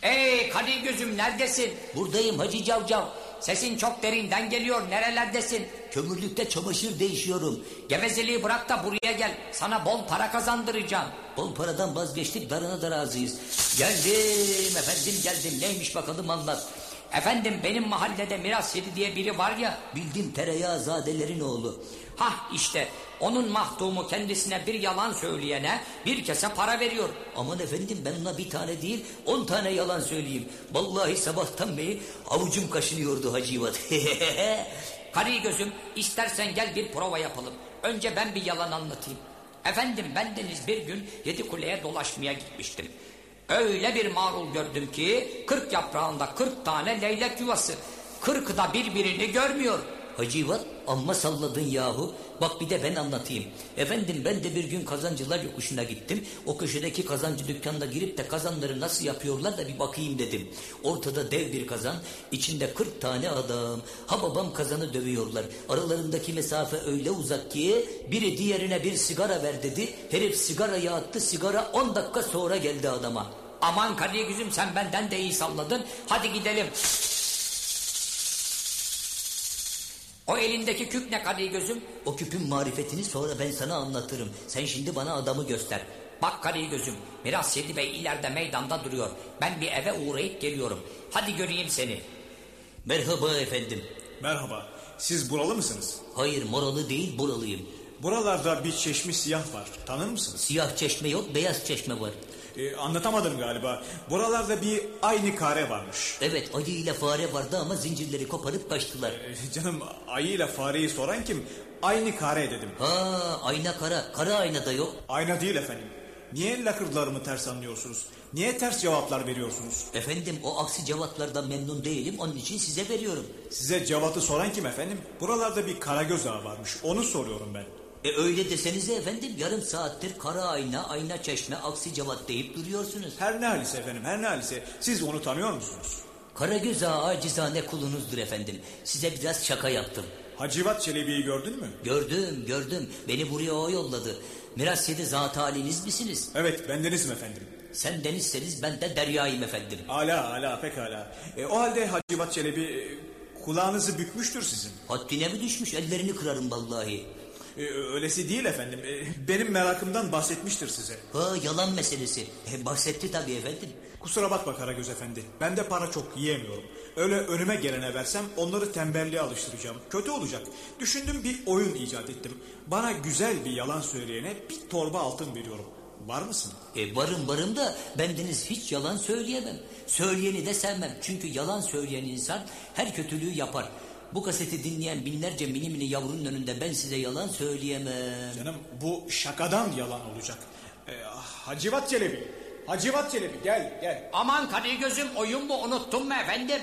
Ey Kadir gözüm neredesin? Buradayım Hacı Cavcav. Sesin çok derinden geliyor. Nerelerdesin? Kömürlükte çamaşır değişiyorum. Gevezeliği bırak da buraya gel. Sana bol para kazandıracağım. Bol paradan vazgeçtik darına da razıyız. Geldim efendim geldim. Neymiş bakalım anlat. Efendim benim mahallede Miras Yedi diye biri var ya. Bildim tereyağı zadelerin oğlu. Hah işte onun mahdumu kendisine bir yalan söyleyene bir kese para veriyor. Aman efendim ben ona bir tane değil on tane yalan söyleyeyim. Vallahi sabahtan beri avucum kaşınıyordu Hacivat. *laughs* Karı gözüm istersen gel bir prova yapalım. Önce ben bir yalan anlatayım. Efendim bendeniz bir gün yedi kuleye dolaşmaya gitmiştim. Öyle bir marul gördüm ki kırk yaprağında kırk tane leylek yuvası. Kırkı da birbirini görmüyor. Hacivat amma salladın yahu. Bak bir de ben anlatayım. Efendim ben de bir gün kazancılar yokuşuna gittim. O köşedeki kazancı dükkanına girip de kazanları nasıl yapıyorlar da bir bakayım dedim. Ortada dev bir kazan, içinde 40 tane adam. Ha babam kazanı dövüyorlar. Aralarındaki mesafe öyle uzak ki biri diğerine bir sigara ver dedi. Herif sigarayı attı, sigara 10 dakika sonra geldi adama. Aman Kadir gözüm sen benden de iyi salladın. Hadi gidelim. O elindeki küp ne Kadir gözüm? O küpün marifetini sonra ben sana anlatırım. Sen şimdi bana adamı göster. Bak Kadir gözüm, Miras Yedi Bey ileride meydanda duruyor. Ben bir eve uğrayıp geliyorum. Hadi göreyim seni. Merhaba efendim. Merhaba siz buralı mısınız? Hayır moralı değil buralıyım. Buralarda bir çeşmi siyah var tanır mısınız? Siyah çeşme yok beyaz çeşme var. Ee, anlatamadım galiba. Buralarda bir aynı kare varmış. Evet ayı ile fare vardı ama zincirleri koparıp kaçtılar. Ee, canım ayı ile fareyi soran kim? Aynı kare dedim. Ha ayna kara. Kara ayna da yok. Ayna değil efendim. Niye lakırdılarımı ters anlıyorsunuz? Niye ters cevaplar veriyorsunuz? Efendim o aksi cevaplardan memnun değilim onun için size veriyorum. Size cevatı soran kim efendim? Buralarda bir karagöz ağa varmış. Onu soruyorum ben. E öyle desenize efendim yarım saattir kara ayna, ayna çeşme, aksi cevat deyip duruyorsunuz. Her ne halise efendim her ne halise. Siz onu tanıyor musunuz? Karagöz ağa acizane kulunuzdur efendim. Size biraz şaka yaptım. Hacivat Çelebi'yi gördün mü? Gördüm gördüm beni buraya o yolladı. Miras yedi zat haliniz misiniz? Evet bendenizim efendim. Sen denizseniz ben de deryayım efendim. Ala ala pekala. E, o halde Hacivat Çelebi e, kulağınızı bükmüştür sizin. Haddine mi düşmüş ellerini kırarım vallahi. E, öylesi değil efendim. E, benim merakımdan bahsetmiştir size. Ha yalan meselesi. E, bahsetti tabii efendim. Kusura bakma Karagöz Efendi. Ben de para çok yiyemiyorum. Öyle önüme gelene versem onları tembelliğe alıştıracağım. Kötü olacak. Düşündüm bir oyun icat ettim. Bana güzel bir yalan söyleyene bir torba altın veriyorum. Var mısın? E varım varım da bendeniz hiç yalan söyleyemem. Söyleyeni de sevmem. Çünkü yalan söyleyen insan her kötülüğü yapar. Bu kaseti dinleyen binlerce mini mini yavrunun önünde ben size yalan söyleyemem. Canım bu şakadan yalan olacak. E, Hacivat Çelebi. Hacivat Çelebi gel gel. Aman Kadir gözüm oyun mu unuttun mu efendim?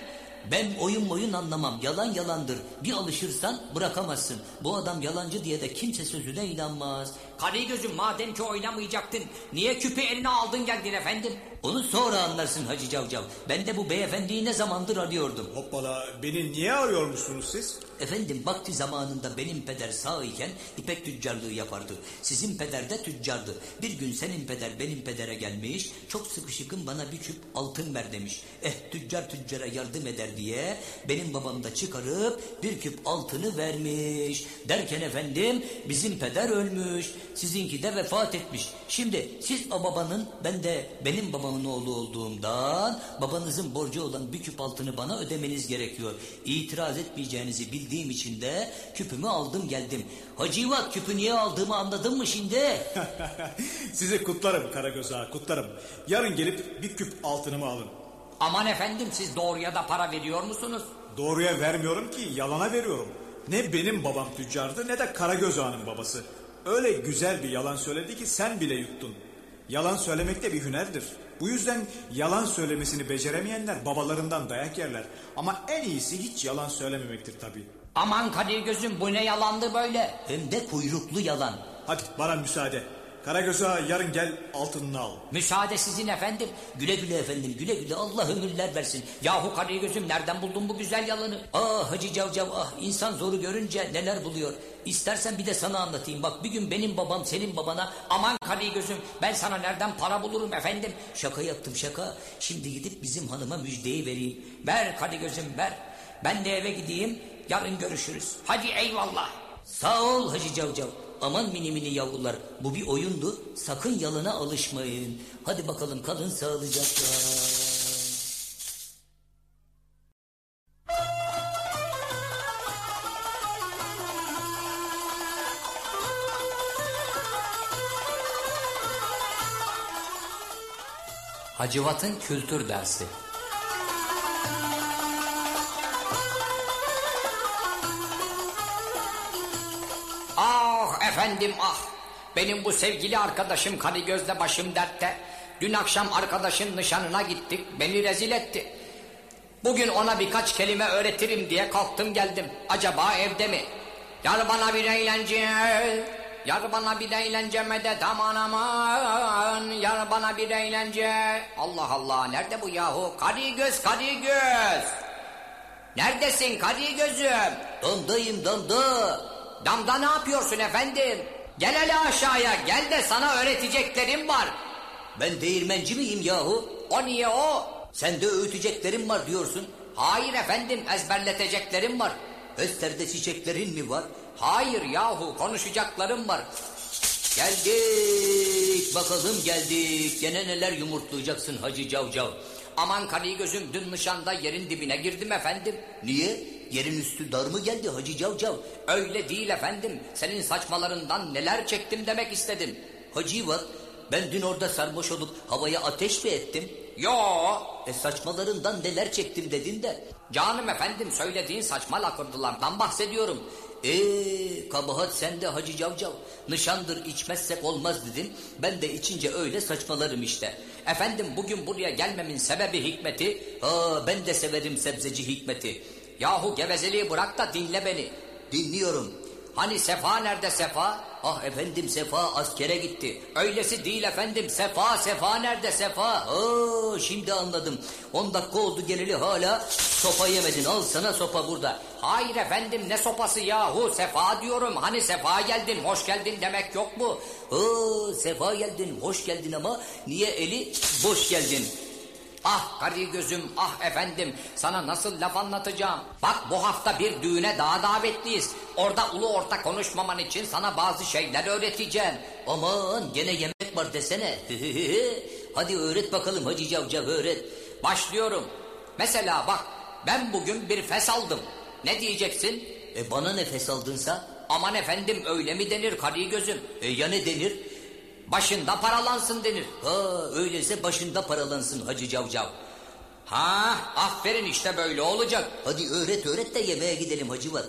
Ben oyun oyun anlamam. Yalan yalandır. Bir alışırsan bırakamazsın. Bu adam yalancı diye de kimse sözüne inanmaz. Kadir gözüm madem ki oynamayacaktın niye küpü eline aldın geldin efendim? Onu sonra anlarsın Hacı Cavcav. Ben de bu beyefendiyi ne zamandır arıyordum. Hoppala beni niye arıyormuşsunuz siz? Efendim vakti zamanında benim peder sağ iken ipek tüccarlığı yapardı. Sizin peder de tüccardı. Bir gün senin peder benim pedere gelmiş. Çok sıkışıkın bana bir küp altın ver demiş. Eh tüccar tüccara yardım eder diye benim babam da çıkarıp bir küp altını vermiş. Derken efendim bizim peder ölmüş. Sizinki de vefat etmiş. Şimdi siz o babanın ben de benim babamın oğlu olduğumdan babanızın borcu olan bir küp altını bana ödemeniz gerekiyor. İtiraz etmeyeceğinizi bildiğim için de küpümü aldım geldim. Hacivat küpü niye aldığımı anladın mı şimdi? *laughs* Sizi kutlarım Karagöz ağa kutlarım. Yarın gelip bir küp altınımı alın. Aman efendim siz doğruya da para veriyor musunuz? Doğruya vermiyorum ki yalana veriyorum. Ne benim babam tüccardı ne de Karagöz ağanın babası. Öyle güzel bir yalan söyledi ki sen bile yuttun. Yalan söylemek de bir hünerdir. Bu yüzden yalan söylemesini beceremeyenler babalarından dayak yerler. Ama en iyisi hiç yalan söylememektir tabii. Aman Kadir gözüm bu ne yalandı böyle? Hem de kuyruklu yalan. Hadi bana müsaade. Karagöz ağa yarın gel altınını al. Müsaade sizin efendim. Güle güle efendim güle güle Allah ömürler versin. Yahu Kadir gözüm nereden buldun bu güzel yalanı? Ah Hacı Cavcav ah insan zoru görünce neler buluyor. İstersen bir de sana anlatayım. Bak bir gün benim babam senin babana Aman Kadir gözüm ben sana nereden para bulurum efendim? şaka yaptım şaka. Şimdi gidip bizim hanıma müjdeyi vereyim. Ver Kadir gözüm ver. Ben de eve gideyim yarın görüşürüz. Hadi eyvallah. Sağ ol Hacı Cavcav. Aman mini mini yavrular bu bir oyundu. Sakın yalana alışmayın. Hadi bakalım kalın sağlıcakla. Hacivat'ın kültür dersi. Efendim ah. Benim bu sevgili arkadaşım Kadigöz'de başım dertte. Dün akşam arkadaşın nişanına gittik. Beni rezil etti. Bugün ona birkaç kelime öğretirim diye kalktım geldim. Acaba evde mi? Yar bana bir eğlence. Yar bana bir eğlence medet aman aman. Yar bana bir eğlence. Allah Allah nerede bu yahu? Kadigöz Kadigöz. Neredesin Kadigöz'üm? Damdayım damda. Damda ne yapıyorsun efendim? Gel hele aşağıya gel de sana öğreteceklerim var. Ben değirmenci miyim yahu? O niye o? Sen de öğüteceklerim var diyorsun. Hayır efendim ezberleteceklerim var. Österde çiçeklerin mi var? Hayır yahu konuşacaklarım var. Geldik bakalım geldik. Gene neler yumurtlayacaksın Hacı Cavcav. Aman kari gözüm dün nişanda yerin dibine girdim efendim. Niye? Yerin üstü dar mı geldi Hacı Cavcav? Öyle değil efendim. Senin saçmalarından neler çektim demek istedim. Hacı ben dün orada sarhoş olup havaya ateş mi ettim? Yo. E saçmalarından neler çektim dedin de. Canım efendim söylediğin saçma lakırdılardan bahsediyorum. Eee kabahat sende Hacı Cavcav. Nişandır içmezsek olmaz dedin. Ben de içince öyle saçmalarım işte. Efendim bugün buraya gelmemin sebebi hikmeti. Ha ben de severim sebzeci hikmeti. Yahu gevezeliği bırak da dinle beni. Dinliyorum. Hani Sefa nerede Sefa? Ah efendim Sefa askere gitti. Öylesi değil efendim Sefa Sefa nerede Sefa? Aa şimdi anladım. 10 dakika oldu geleli hala sopa yemedin. Al sana sopa burada. Hayır efendim ne sopası yahu Sefa diyorum. Hani Sefa geldin hoş geldin demek yok mu? Oo Sefa geldin hoş geldin ama niye eli boş geldin? Ah karı gözüm ah efendim sana nasıl laf anlatacağım. Bak bu hafta bir düğüne daha davetliyiz. Orada ulu orta konuşmaman için sana bazı şeyler öğreteceğim. Aman gene yemek var desene. Hadi öğret bakalım Hacı Cavcav öğret. Başlıyorum. Mesela bak ben bugün bir fes aldım. Ne diyeceksin? E bana nefes aldınsa? Aman efendim öyle mi denir karı gözüm? E ya ne denir? Başında paralansın denir. Ha öyleyse başında paralansın Hacı Cavcav. Ha aferin işte böyle olacak. Hadi öğret öğret de yemeğe gidelim Hacıvat.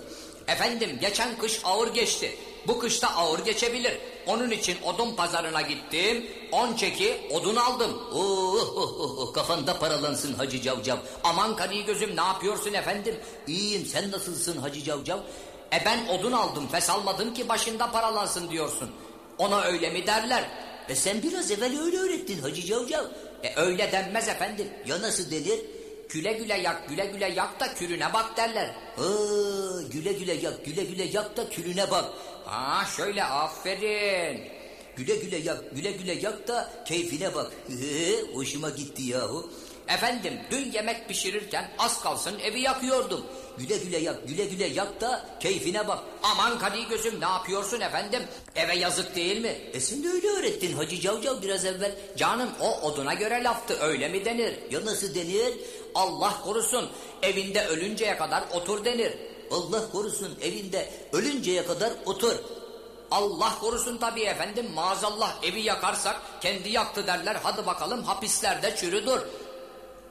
Efendim geçen kış ağır geçti. Bu kışta ağır geçebilir. Onun için odun pazarına gittim. On çeki odun aldım. Oh, oh, oh, oh, kafanda paralansın Hacı Cavcav. Aman kani gözüm ne yapıyorsun efendim? İyiyim sen nasılsın Hacı Cavcav? E ben odun aldım fes almadım ki başında paralansın diyorsun. Ona öyle mi derler? E sen biraz evvel öyle öğrettin Hacı Cavcav. E öyle denmez efendim. Ya nasıl denir? Güle güle yak güle güle yak da külüne bak derler. Ha, güle güle yak güle güle yak da külüne bak. Ha şöyle aferin. Güle güle yak güle güle yak da keyfine bak. Hoşuma gitti yahu. Efendim dün yemek pişirirken az kalsın evi yakıyordum. Güle güle yak, güle güle yak da keyfine bak. Aman kadi gözüm ne yapıyorsun efendim? Eve yazık değil mi? E sen de öyle öğrettin Hacı Cavcav biraz evvel. Canım o oduna göre laftı öyle mi denir? Ya nasıl denir? Allah korusun evinde ölünceye kadar otur denir. Allah korusun evinde ölünceye kadar otur. Allah korusun tabii efendim maazallah evi yakarsak kendi yaktı derler hadi bakalım hapislerde çürüdür.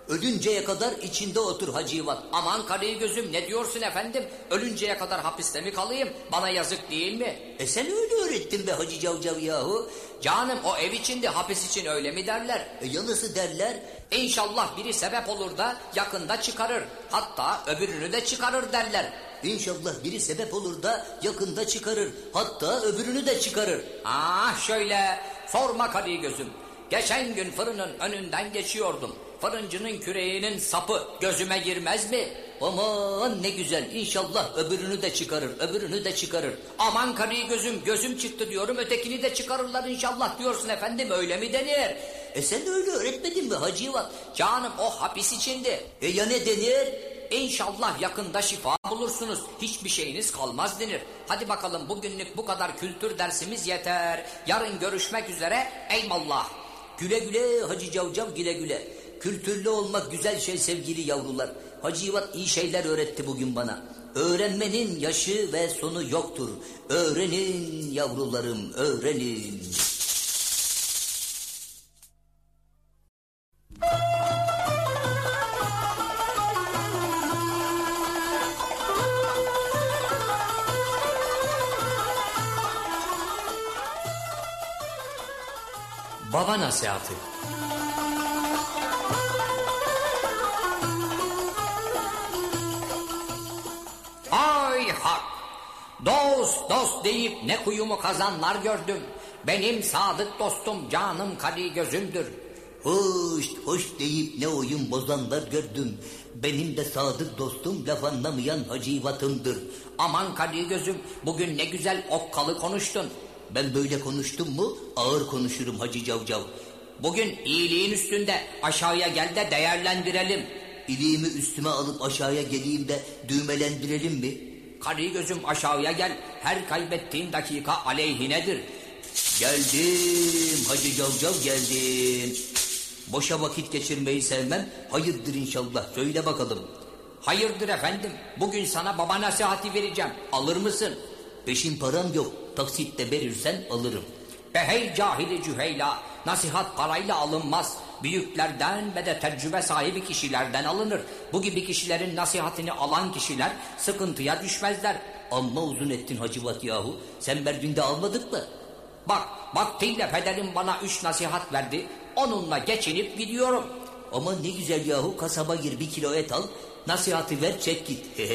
Ölünceye kadar içinde otur Hacivat. Aman karıyı gözüm ne diyorsun efendim? Ölünceye kadar hapiste mi kalayım? Bana yazık değil mi? E sen öyle öğrettin be Hacı Cavcav yahu. Canım o ev içinde hapis için öyle mi derler? E ya nasıl derler? İnşallah biri sebep olur da yakında çıkarır. Hatta öbürünü de çıkarır derler. İnşallah biri sebep olur da yakında çıkarır. Hatta öbürünü de çıkarır. Ah şöyle sorma karıyı gözüm. Geçen gün fırının önünden geçiyordum. Fırıncının küreğinin sapı gözüme girmez mi? Aman ne güzel inşallah öbürünü de çıkarır öbürünü de çıkarır. Aman karıyı gözüm gözüm çıktı diyorum ötekini de çıkarırlar inşallah diyorsun efendim öyle mi denir? E sen de öyle öğretmedin mi Hacı Yivat? Canım o hapis içinde. E ya ne denir? İnşallah yakında şifa bulursunuz. Hiçbir şeyiniz kalmaz denir. Hadi bakalım bugünlük bu kadar kültür dersimiz yeter. Yarın görüşmek üzere. Eyvallah. Güle güle Hacı Cavcav güle güle. Kültürlü olmak güzel şey sevgili yavrular. Hacı Yivat iyi şeyler öğretti bugün bana. Öğrenmenin yaşı ve sonu yoktur. Öğrenin yavrularım öğrenin. Baba nasihatı. Dost dost deyip ne kuyumu kazanlar gördüm. Benim sadık dostum canım kali gözümdür. Hoş hoş deyip ne oyun bozanlar gördüm. Benim de sadık dostum laf anlamayan hacivatımdır. Aman kali gözüm bugün ne güzel okkalı konuştun. Ben böyle konuştum mu ağır konuşurum Hacı Cavcav. Bugün iyiliğin üstünde aşağıya gel de değerlendirelim. İliğimi üstüme alıp aşağıya geleyim de düğmelendirelim mi? Karı gözüm aşağıya gel. Her kaybettiğin dakika aleyhinedir. Geldim Hacı Cavcav geldim. Boşa vakit geçirmeyi sevmem. Hayırdır inşallah. Söyle bakalım. Hayırdır efendim. Bugün sana baba nasihati vereceğim. Alır mısın? Peşin param yok. Taksitle verirsen alırım. Be hey cahili cüheyla. Nasihat parayla alınmaz. Büyüklerden ve de tecrübe sahibi kişilerden alınır. Bu gibi kişilerin nasihatini alan kişiler sıkıntıya düşmezler. Amma uzun ettin Hacıvat yahu. Sen Berdin'de almadık mı? Bak vaktiyle pederim bana üç nasihat verdi. Onunla geçinip gidiyorum. Ama ne güzel yahu kasaba gir bir kilo et al. Nasihatı ver çek git. *laughs*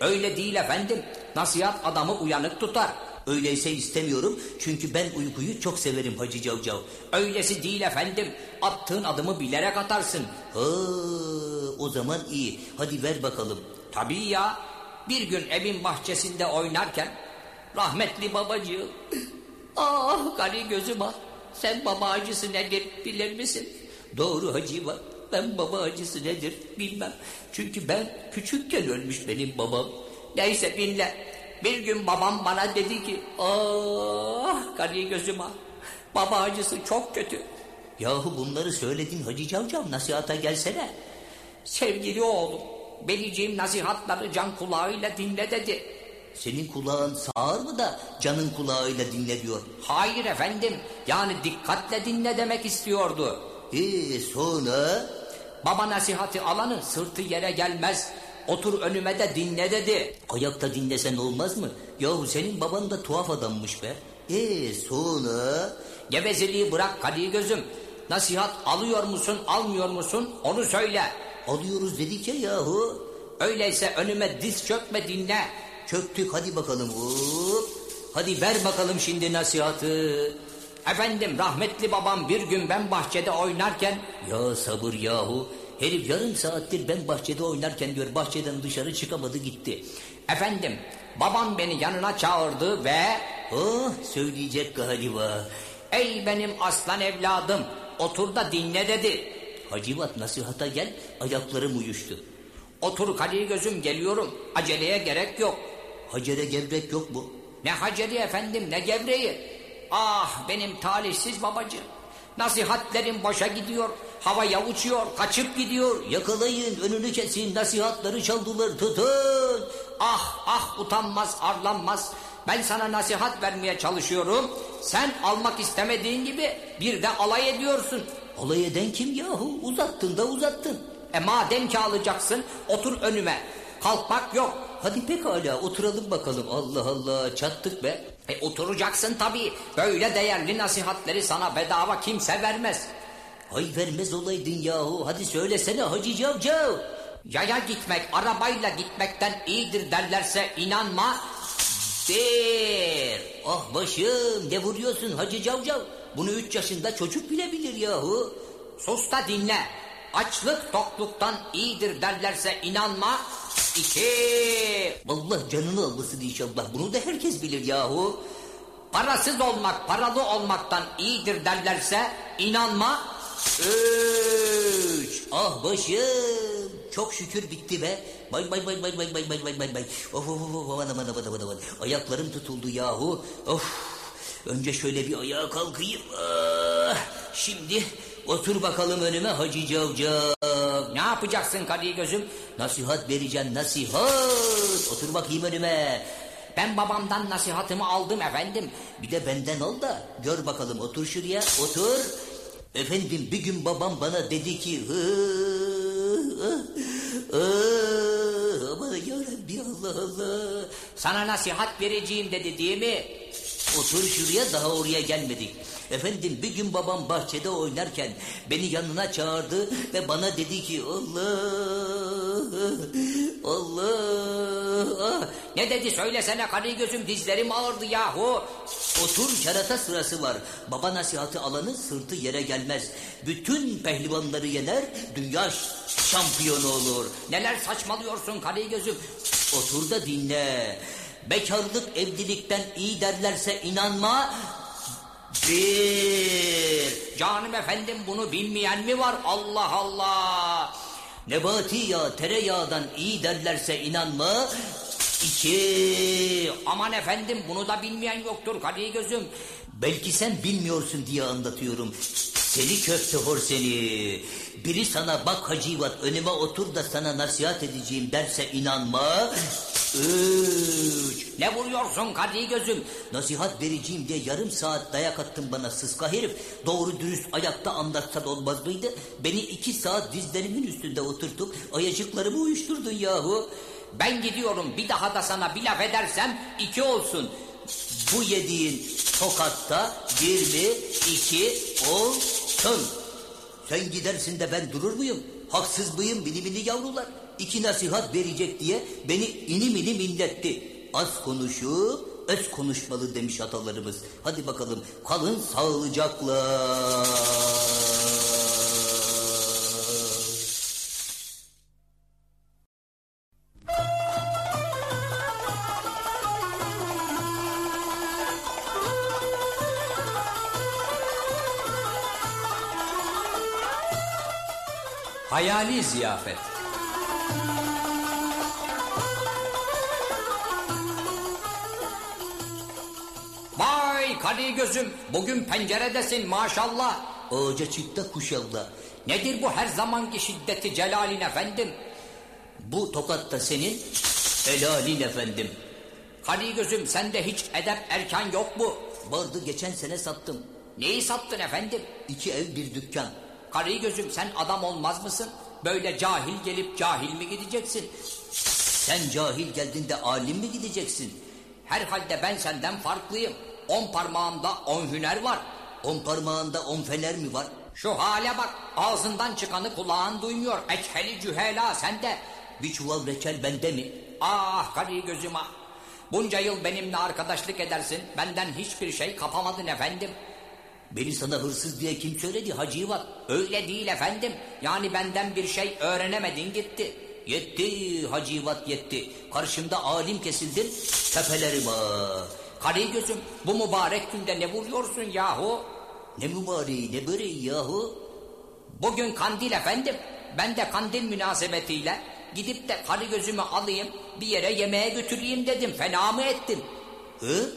Öyle değil efendim. Nasihat adamı uyanık tutar. Öyleyse istemiyorum çünkü ben uykuyu çok severim Hacı Cavcav. Öylesi değil efendim. Attığın adımı bilerek atarsın. Ha, o zaman iyi. Hadi ver bakalım. Tabii ya. Bir gün evin bahçesinde oynarken rahmetli babacığım. *laughs* ah gari gözüm ah. Sen baba acısı nedir bilir misin? Doğru Hacı var. Ben baba acısı nedir bilmem. Çünkü ben küçükken ölmüş benim babam. Neyse dinle. Bir gün babam bana dedi ki ah karıyı gözüm ah. Baba acısı çok kötü. Yahu bunları söyledin Hacı Cavcav nasihata gelsene. Sevgili oğlum vereceğim nasihatları can kulağıyla dinle dedi. Senin kulağın sağır mı da canın kulağıyla dinle diyor. Hayır efendim yani dikkatle dinle demek istiyordu. Ee sonra? Baba nasihati alanın sırtı yere gelmez. Otur önüme de dinle dedi. Ayakta dinlesen olmaz mı? Yahu senin baban da tuhaf adammış be. Ee sonra? Gevezeliği bırak kadi gözüm. Nasihat alıyor musun almıyor musun onu söyle. Alıyoruz dedik ya yahu. Öyleyse önüme diz çökme dinle. Çöktük hadi bakalım. Hop. Hadi ver bakalım şimdi nasihatı. Efendim rahmetli babam bir gün ben bahçede oynarken... Ya sabır yahu. Herif yarım saattir ben bahçede oynarken diyor bahçeden dışarı çıkamadı gitti. Efendim babam beni yanına çağırdı ve... Oh söyleyecek galiba. Ey benim aslan evladım otur da dinle dedi. Hacivat nasihata gel ayaklarım uyuştu. Otur Kadir gözüm geliyorum. Aceleye gerek yok. Hacer'e gevrek yok mu? Ne haceri efendim ne gevreği. Ah benim talihsiz babacığım. Nasihatlerim boşa gidiyor. Havaya uçuyor, kaçıp gidiyor. Yakalayın önünü kesin nasihatları çaldılar tutun. Ah ah utanmaz, arlanmaz. Ben sana nasihat vermeye çalışıyorum. Sen almak istemediğin gibi bir de alay ediyorsun. Alay eden kim yahu uzattın da uzattın. E madem ki alacaksın otur önüme. Kalkmak yok. Hadi pekala oturalım bakalım Allah Allah çattık be. E oturacaksın tabii. Böyle değerli nasihatleri sana bedava kimse vermez. Ay vermez olaydın yahu hadi söylesene Hacı Cavcav. Yaya gitmek arabayla gitmekten iyidir derlerse inanma. Der. Ah başım ne vuruyorsun Hacı Cavcav? Bunu üç yaşında çocuk bile bilir yahu. Sus dinle. Açlık tokluktan iyidir derlerse inanma. İki. Allah canını almasın inşallah bunu da herkes bilir yahu. Parasız olmak paralı olmaktan iyidir derlerse inanma. Üç. Ah başım çok şükür bitti be. Bay bay bay bay bay bay bay bay bay bay. Of of of of aman aman aman aman. Ayaklarım tutuldu yahu. Of. Önce şöyle bir ayağa kalkayım. Ah. Şimdi otur bakalım önüme Hacı Cavcav. Ne yapacaksın Kadir gözüm? Nasihat vereceğim nasihat. Otur bakayım önüme. Ben babamdan nasihatımı aldım efendim. Bir de benden al da gör bakalım otur şuraya otur. Efendim bir gün babam bana dedi ki hı, hı, hı, Allah Allah. Sana nasihat vereceğim dedi değil mi? Otur şuraya daha oraya gelmedik. Efendim bir gün babam bahçede oynarken beni yanına çağırdı ve bana dedi ki Allah Allah Ne dedi söylesene Kadir gözüm dizlerim ağırdı yahu. Otur kerata sırası var. Baba nasihatı alanı sırtı yere gelmez. Bütün pehlivanları yener, dünya şampiyonu olur. Neler saçmalıyorsun Kadir gözüm. Otur da dinle. Bekarlık evlilikten iyi derlerse inanma. Bir. Canım efendim bunu bilmeyen mi var? Allah Allah. Nebati yağ tereyağdan iyi derlerse inanma. İki. Aman efendim bunu da bilmeyen yoktur Kadir gözüm. Belki sen bilmiyorsun diye anlatıyorum. Seni köfte hor seni. Biri sana bak hacivat önüme otur da sana nasihat edeceğim derse inanma. Üç. Ne vuruyorsun Kadir gözüm? Nasihat vereceğim diye yarım saat dayak attın bana sıska herif. Doğru dürüst ayakta anlatsan olmaz mıydı? Beni iki saat dizlerimin üstünde oturtup ayacıklarımı uyuşturdun yahu. Ben gidiyorum bir daha da sana bir laf edersem iki olsun. Bu yediğin tokatta yirmi iki olsun. Sen gidersin de ben durur muyum? Haksız mıyım bilimini yavrular? İki nasihat verecek diye beni inim inim inletti. Az konuşup öz konuşmalı demiş atalarımız. Hadi bakalım kalın sağlıcakla. Hayali ziyafet. Kadir gözüm bugün penceredesin maşallah. Ağaca çıktı kuşavla. Nedir bu her zamanki şiddeti celalin efendim? Bu tokat da senin helalin efendim. Kadir gözüm sende hiç edep erkan yok mu? Vardı geçen sene sattım. Neyi sattın efendim? İki ev bir dükkan. Karı gözüm sen adam olmaz mısın? Böyle cahil gelip cahil mi gideceksin? Sen cahil geldin de alim mi gideceksin? Herhalde ben senden farklıyım. On parmağımda on hüner var. On parmağında on fener mi var? Şu hale bak ağzından çıkanı kulağın duymuyor. Eçheli cühela sende. Bir çuval reçel bende mi? Ah karı gözüm ah. Bunca yıl benimle arkadaşlık edersin. Benden hiçbir şey kapamadın efendim. Beni sana hırsız diye kim söyledi Hacıvat? Öyle değil efendim. Yani benden bir şey öğrenemedin gitti. Yetti Hacıvat yetti. Karşımda alim kesildin tepelerim ha. Karı gözüm bu mübarek günde ne vuruyorsun yahu? Ne mübareği ne böreği yahu? Bugün kandil efendim. Ben de kandil münasebetiyle gidip de karı gözümü alayım bir yere yemeğe götüreyim dedim. Fena mı ettim? Hı?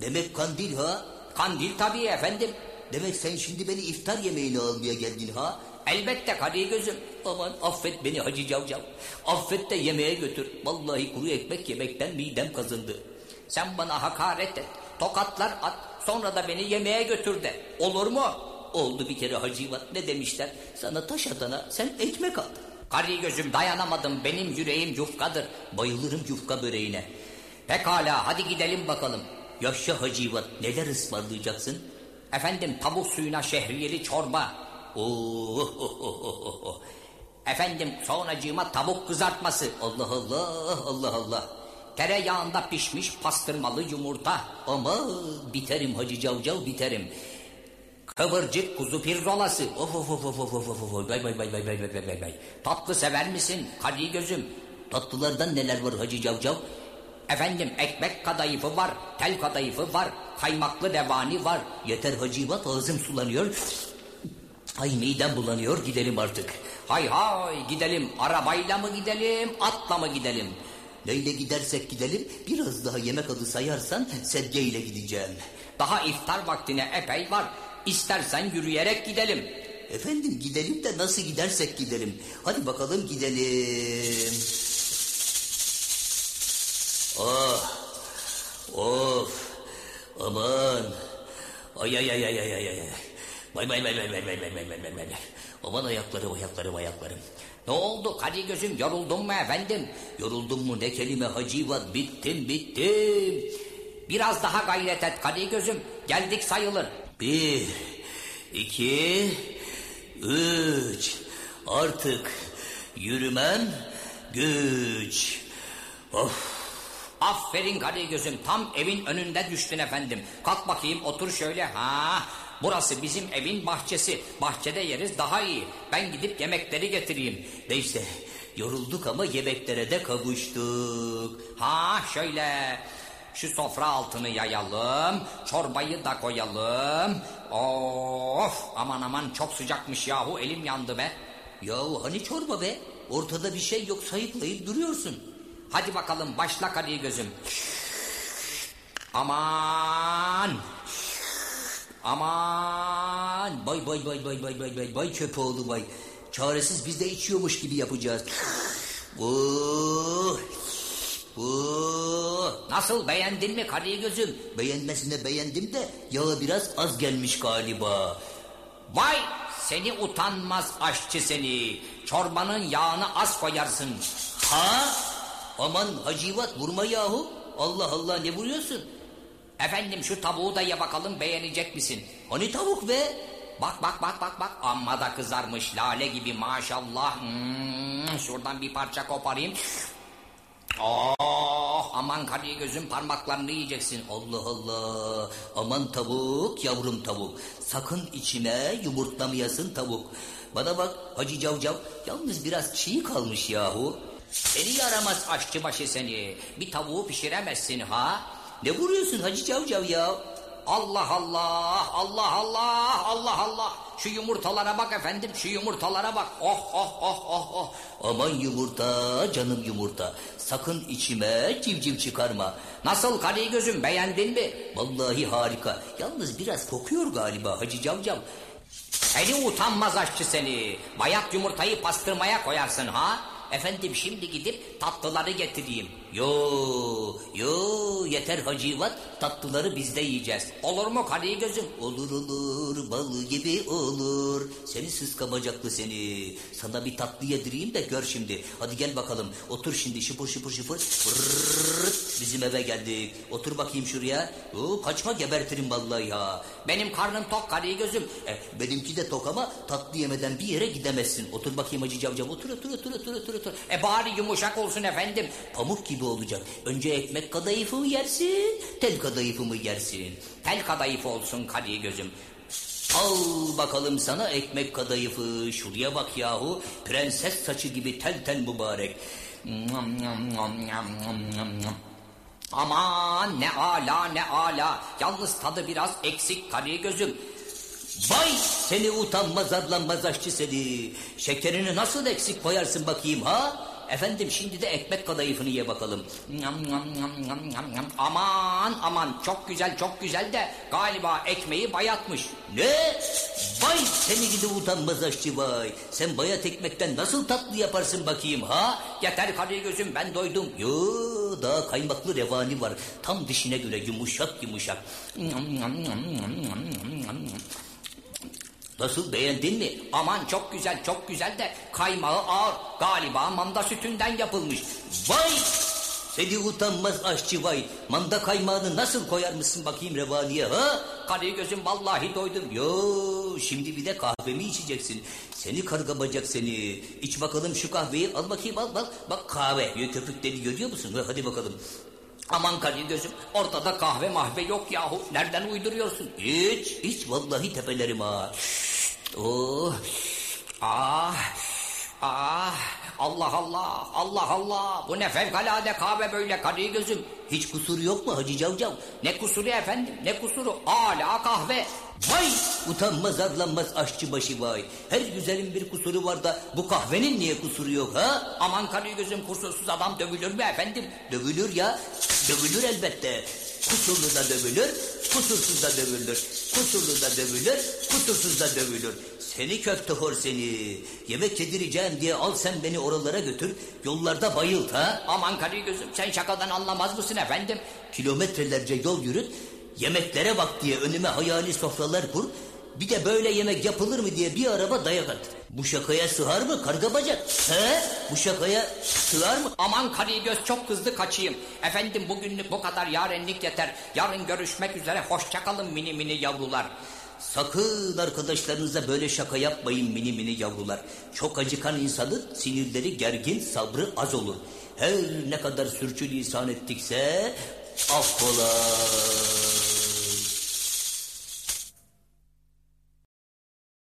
Demek kandil ha? Kandil tabii efendim. Demek sen şimdi beni iftar yemeğine almaya geldin ha? Elbette karı gözüm. Aman affet beni Hacı Cavcav. Affet de yemeğe götür. Vallahi kuru ekmek yemekten midem kazındı. Sen bana hakaret et. Tokatlar at. Sonra da beni yemeğe götür de. Olur mu? Oldu bir kere Hacıvat ne demişler? Sana taş atana sen ekmek at. Karı gözüm dayanamadım. Benim yüreğim yufkadır. Bayılırım yufka böreğine. Pekala hadi gidelim bakalım. Yaşa Hacıvat neler ısmarlayacaksın? Efendim tavuk suyuna şehriyeli çorba. Oh, oh, oh, oh. Efendim sonracığıma tavuk kızartması. Allah Allah Allah Allah. Tereyağında pişmiş pastırmalı yumurta. Ama biterim hacı cavcav biterim. Kıvırcık kuzu pirzolası. Of of of of of of of of. Bay bay bay bay bay bay bay bay. Tatlı sever misin? Kari gözüm. Tatlılardan neler var hacı cavcav? Efendim ekmek kadayıfı var, tel kadayıfı var, kaymaklı devani var. Yeter hacivat ağzım sulanıyor. Ay midem bulanıyor gidelim artık. Hay hay gidelim arabayla mı gidelim atla mı gidelim? Neyle gidersek gidelim biraz daha yemek adı sayarsan sedyeyle gideceğim. Daha iftar vaktine epey var. İstersen yürüyerek gidelim. Efendim gidelim de nasıl gidersek gidelim. Hadi bakalım gidelim. Oh, of, aman. Ay ay ay ay ay ay ay. Bay bay bay bay bay bay bay bay bay bay bay. Aman ayaklarım ayaklarım ayaklarım. Ne oldu karı gözüm yoruldun mu efendim? Yoruldun mu ne kelime hacivat bittim bittim. Biraz daha gayret et karı gözüm. Geldik sayılır. Bir, iki, üç. Artık yürümem güç. Of. Aferin karı gözüm tam evin önünde düştün efendim. Kalk bakayım otur şöyle. Ha, burası bizim evin bahçesi. Bahçede yeriz daha iyi. Ben gidip yemekleri getireyim. Neyse yorulduk ama yemeklere de kavuştuk. Ha şöyle şu sofra altını yayalım. Çorbayı da koyalım. Of aman aman çok sıcakmış yahu elim yandı be. Yahu hani çorba be? Ortada bir şey yok sayıklayıp duruyorsun. Hadi bakalım başla karı gözüm. Aman. Aman. Bay bay bay bay bay bay bay bay köpoğlu bay. Çaresiz biz de içiyormuş gibi yapacağız. Oh, oh. Nasıl beğendin mi karı gözüm? Beğenmesine beğendim de yağı biraz az gelmiş galiba. Vay seni utanmaz aşçı seni. Çorbanın yağını az koyarsın. Ha? Aman hacivat vurma yahu. Allah Allah ne vuruyorsun? Efendim şu tavuğu da ye bakalım beğenecek misin? Hani tavuk be? Bak bak bak bak bak amma da kızarmış lale gibi maşallah. Hmm, şuradan bir parça koparayım. Oh aman karı gözüm parmaklarını yiyeceksin. Allah Allah. Aman tavuk yavrum tavuk. Sakın içine yumurtlamayasın tavuk. Bana bak Hacı Cavcav yalnız biraz çiğ kalmış yahu. Seni yaramaz aşçı başı seni. Bir tavuğu pişiremezsin ha. Ne vuruyorsun Hacı Cavcav ya? Allah Allah, Allah Allah, Allah Allah. Şu yumurtalara bak efendim, şu yumurtalara bak. Oh oh oh oh oh. Aman yumurta canım yumurta. Sakın içime civciv çıkarma. Nasıl karı gözüm beğendin mi? Vallahi harika. Yalnız biraz kokuyor galiba Hacı Cavcav. Seni utanmaz aşçı seni. Bayat yumurtayı pastırmaya koyarsın ha. Efendim şimdi gidip tatlıları getireyim. Yo yo yeter hacivat tatlıları bizde yiyeceğiz. Olur mu karı gözüm? Olur olur bal gibi olur. Seni sıska bacaklı seni. Sana bir tatlı yedireyim de gör şimdi. Hadi gel bakalım. Otur şimdi şıpır şıpır şıpır. Fırrrt, bizim eve geldik. Otur bakayım şuraya. Oo, kaçma gebertirim vallahi ya. Benim karnım tok karı gözüm. E, benimki de tok ama tatlı yemeden bir yere gidemezsin. Otur bakayım Hacı Cavcav. Otur otur otur otur otur. otur. E bari yumuşak olsun efendim. Pamuk gibi olacak. Önce ekmek kadayıfı mı yersin, tel kadayıfı mı yersin? Tel kadayıfı olsun karı gözüm. Al bakalım sana ekmek kadayıfı. Şuraya bak yahu. Prenses saçı gibi tel tel mübarek. Aman ne ala ne ala. Yalnız tadı biraz eksik karı gözüm. Vay seni utanmaz arlanmaz aşçı seni. Şekerini nasıl eksik koyarsın bakayım ha? Efendim şimdi de ekmek kadayıfını ye bakalım. Nyam, nyam, nyam, nyam, nyam, nyam. Aman aman çok güzel çok güzel de galiba ekmeği bayatmış. Ne? Vay seni gidi utanmaz aşçı vay. Sen bayat ekmekten nasıl tatlı yaparsın bakayım ha? Yeter karı gözüm ben doydum. Yo daha kaymaklı revani var. Tam dişine göre yumuşak yumuşak. Nyam, nyam, nyam, nyam, nyam, nyam, nyam. Nasıl beğendin mi? Aman çok güzel çok güzel de kaymağı ağır. Galiba manda sütünden yapılmış. Vay! Seni utanmaz aşçı vay. Manda kaymağını nasıl koyar mısın bakayım revaniye ha? Karı gözüm vallahi doydum. Yo şimdi bir de kahvemi içeceksin. Seni karga bacak seni. İç bakalım şu kahveyi. Al bakayım al bak. Bak kahve. Yo, köpükleri görüyor musun? Ha, Hadi bakalım. Aman karı gözüm ortada kahve mahve yok yahu. Nereden uyduruyorsun? İç. iç vallahi tepelerim ha. Oh. Ah, ah, Allah Allah, Allah Allah. Bu ne fevkalade kahve böyle karı gözüm. Hiç kusuru yok mu Hacı Cavcav? Ne kusuru efendim, ne kusuru? Hala kahve. Vay! Utanmaz arlanmaz aşçı başı vay. Her güzelin bir kusuru var da bu kahvenin niye kusuru yok ha? Aman karı gözüm kusursuz adam dövülür mü efendim? Dövülür ya. Dövülür elbette. Kusurlu da dövülür, kusursuz da dövülür. Kusurlu da dövülür, kusursuz da dövülür. Seni köfte hor seni. Yemek yedireceğim diye al sen beni oralara götür. Yollarda bayılt ha. Aman karı gözüm sen şakadan anlamaz mısın efendim? Kilometrelerce yol yürüt. Yemeklere bak diye önüme hayali sofralar kur. Bir de böyle yemek yapılır mı diye bir araba dayak at. Bu şakaya sığar mı karga bacak? He? Bu şakaya sığar mı? Aman karı göz çok hızlı kaçayım. Efendim bugünlük bu kadar yarenlik yeter. Yarın görüşmek üzere hoşça kalın mini mini yavrular. Sakın arkadaşlarınıza böyle şaka yapmayın mini mini yavrular. Çok acıkan insanın sinirleri gergin, sabrı az olur. Her ne kadar sürçülisan ettikse af kolay.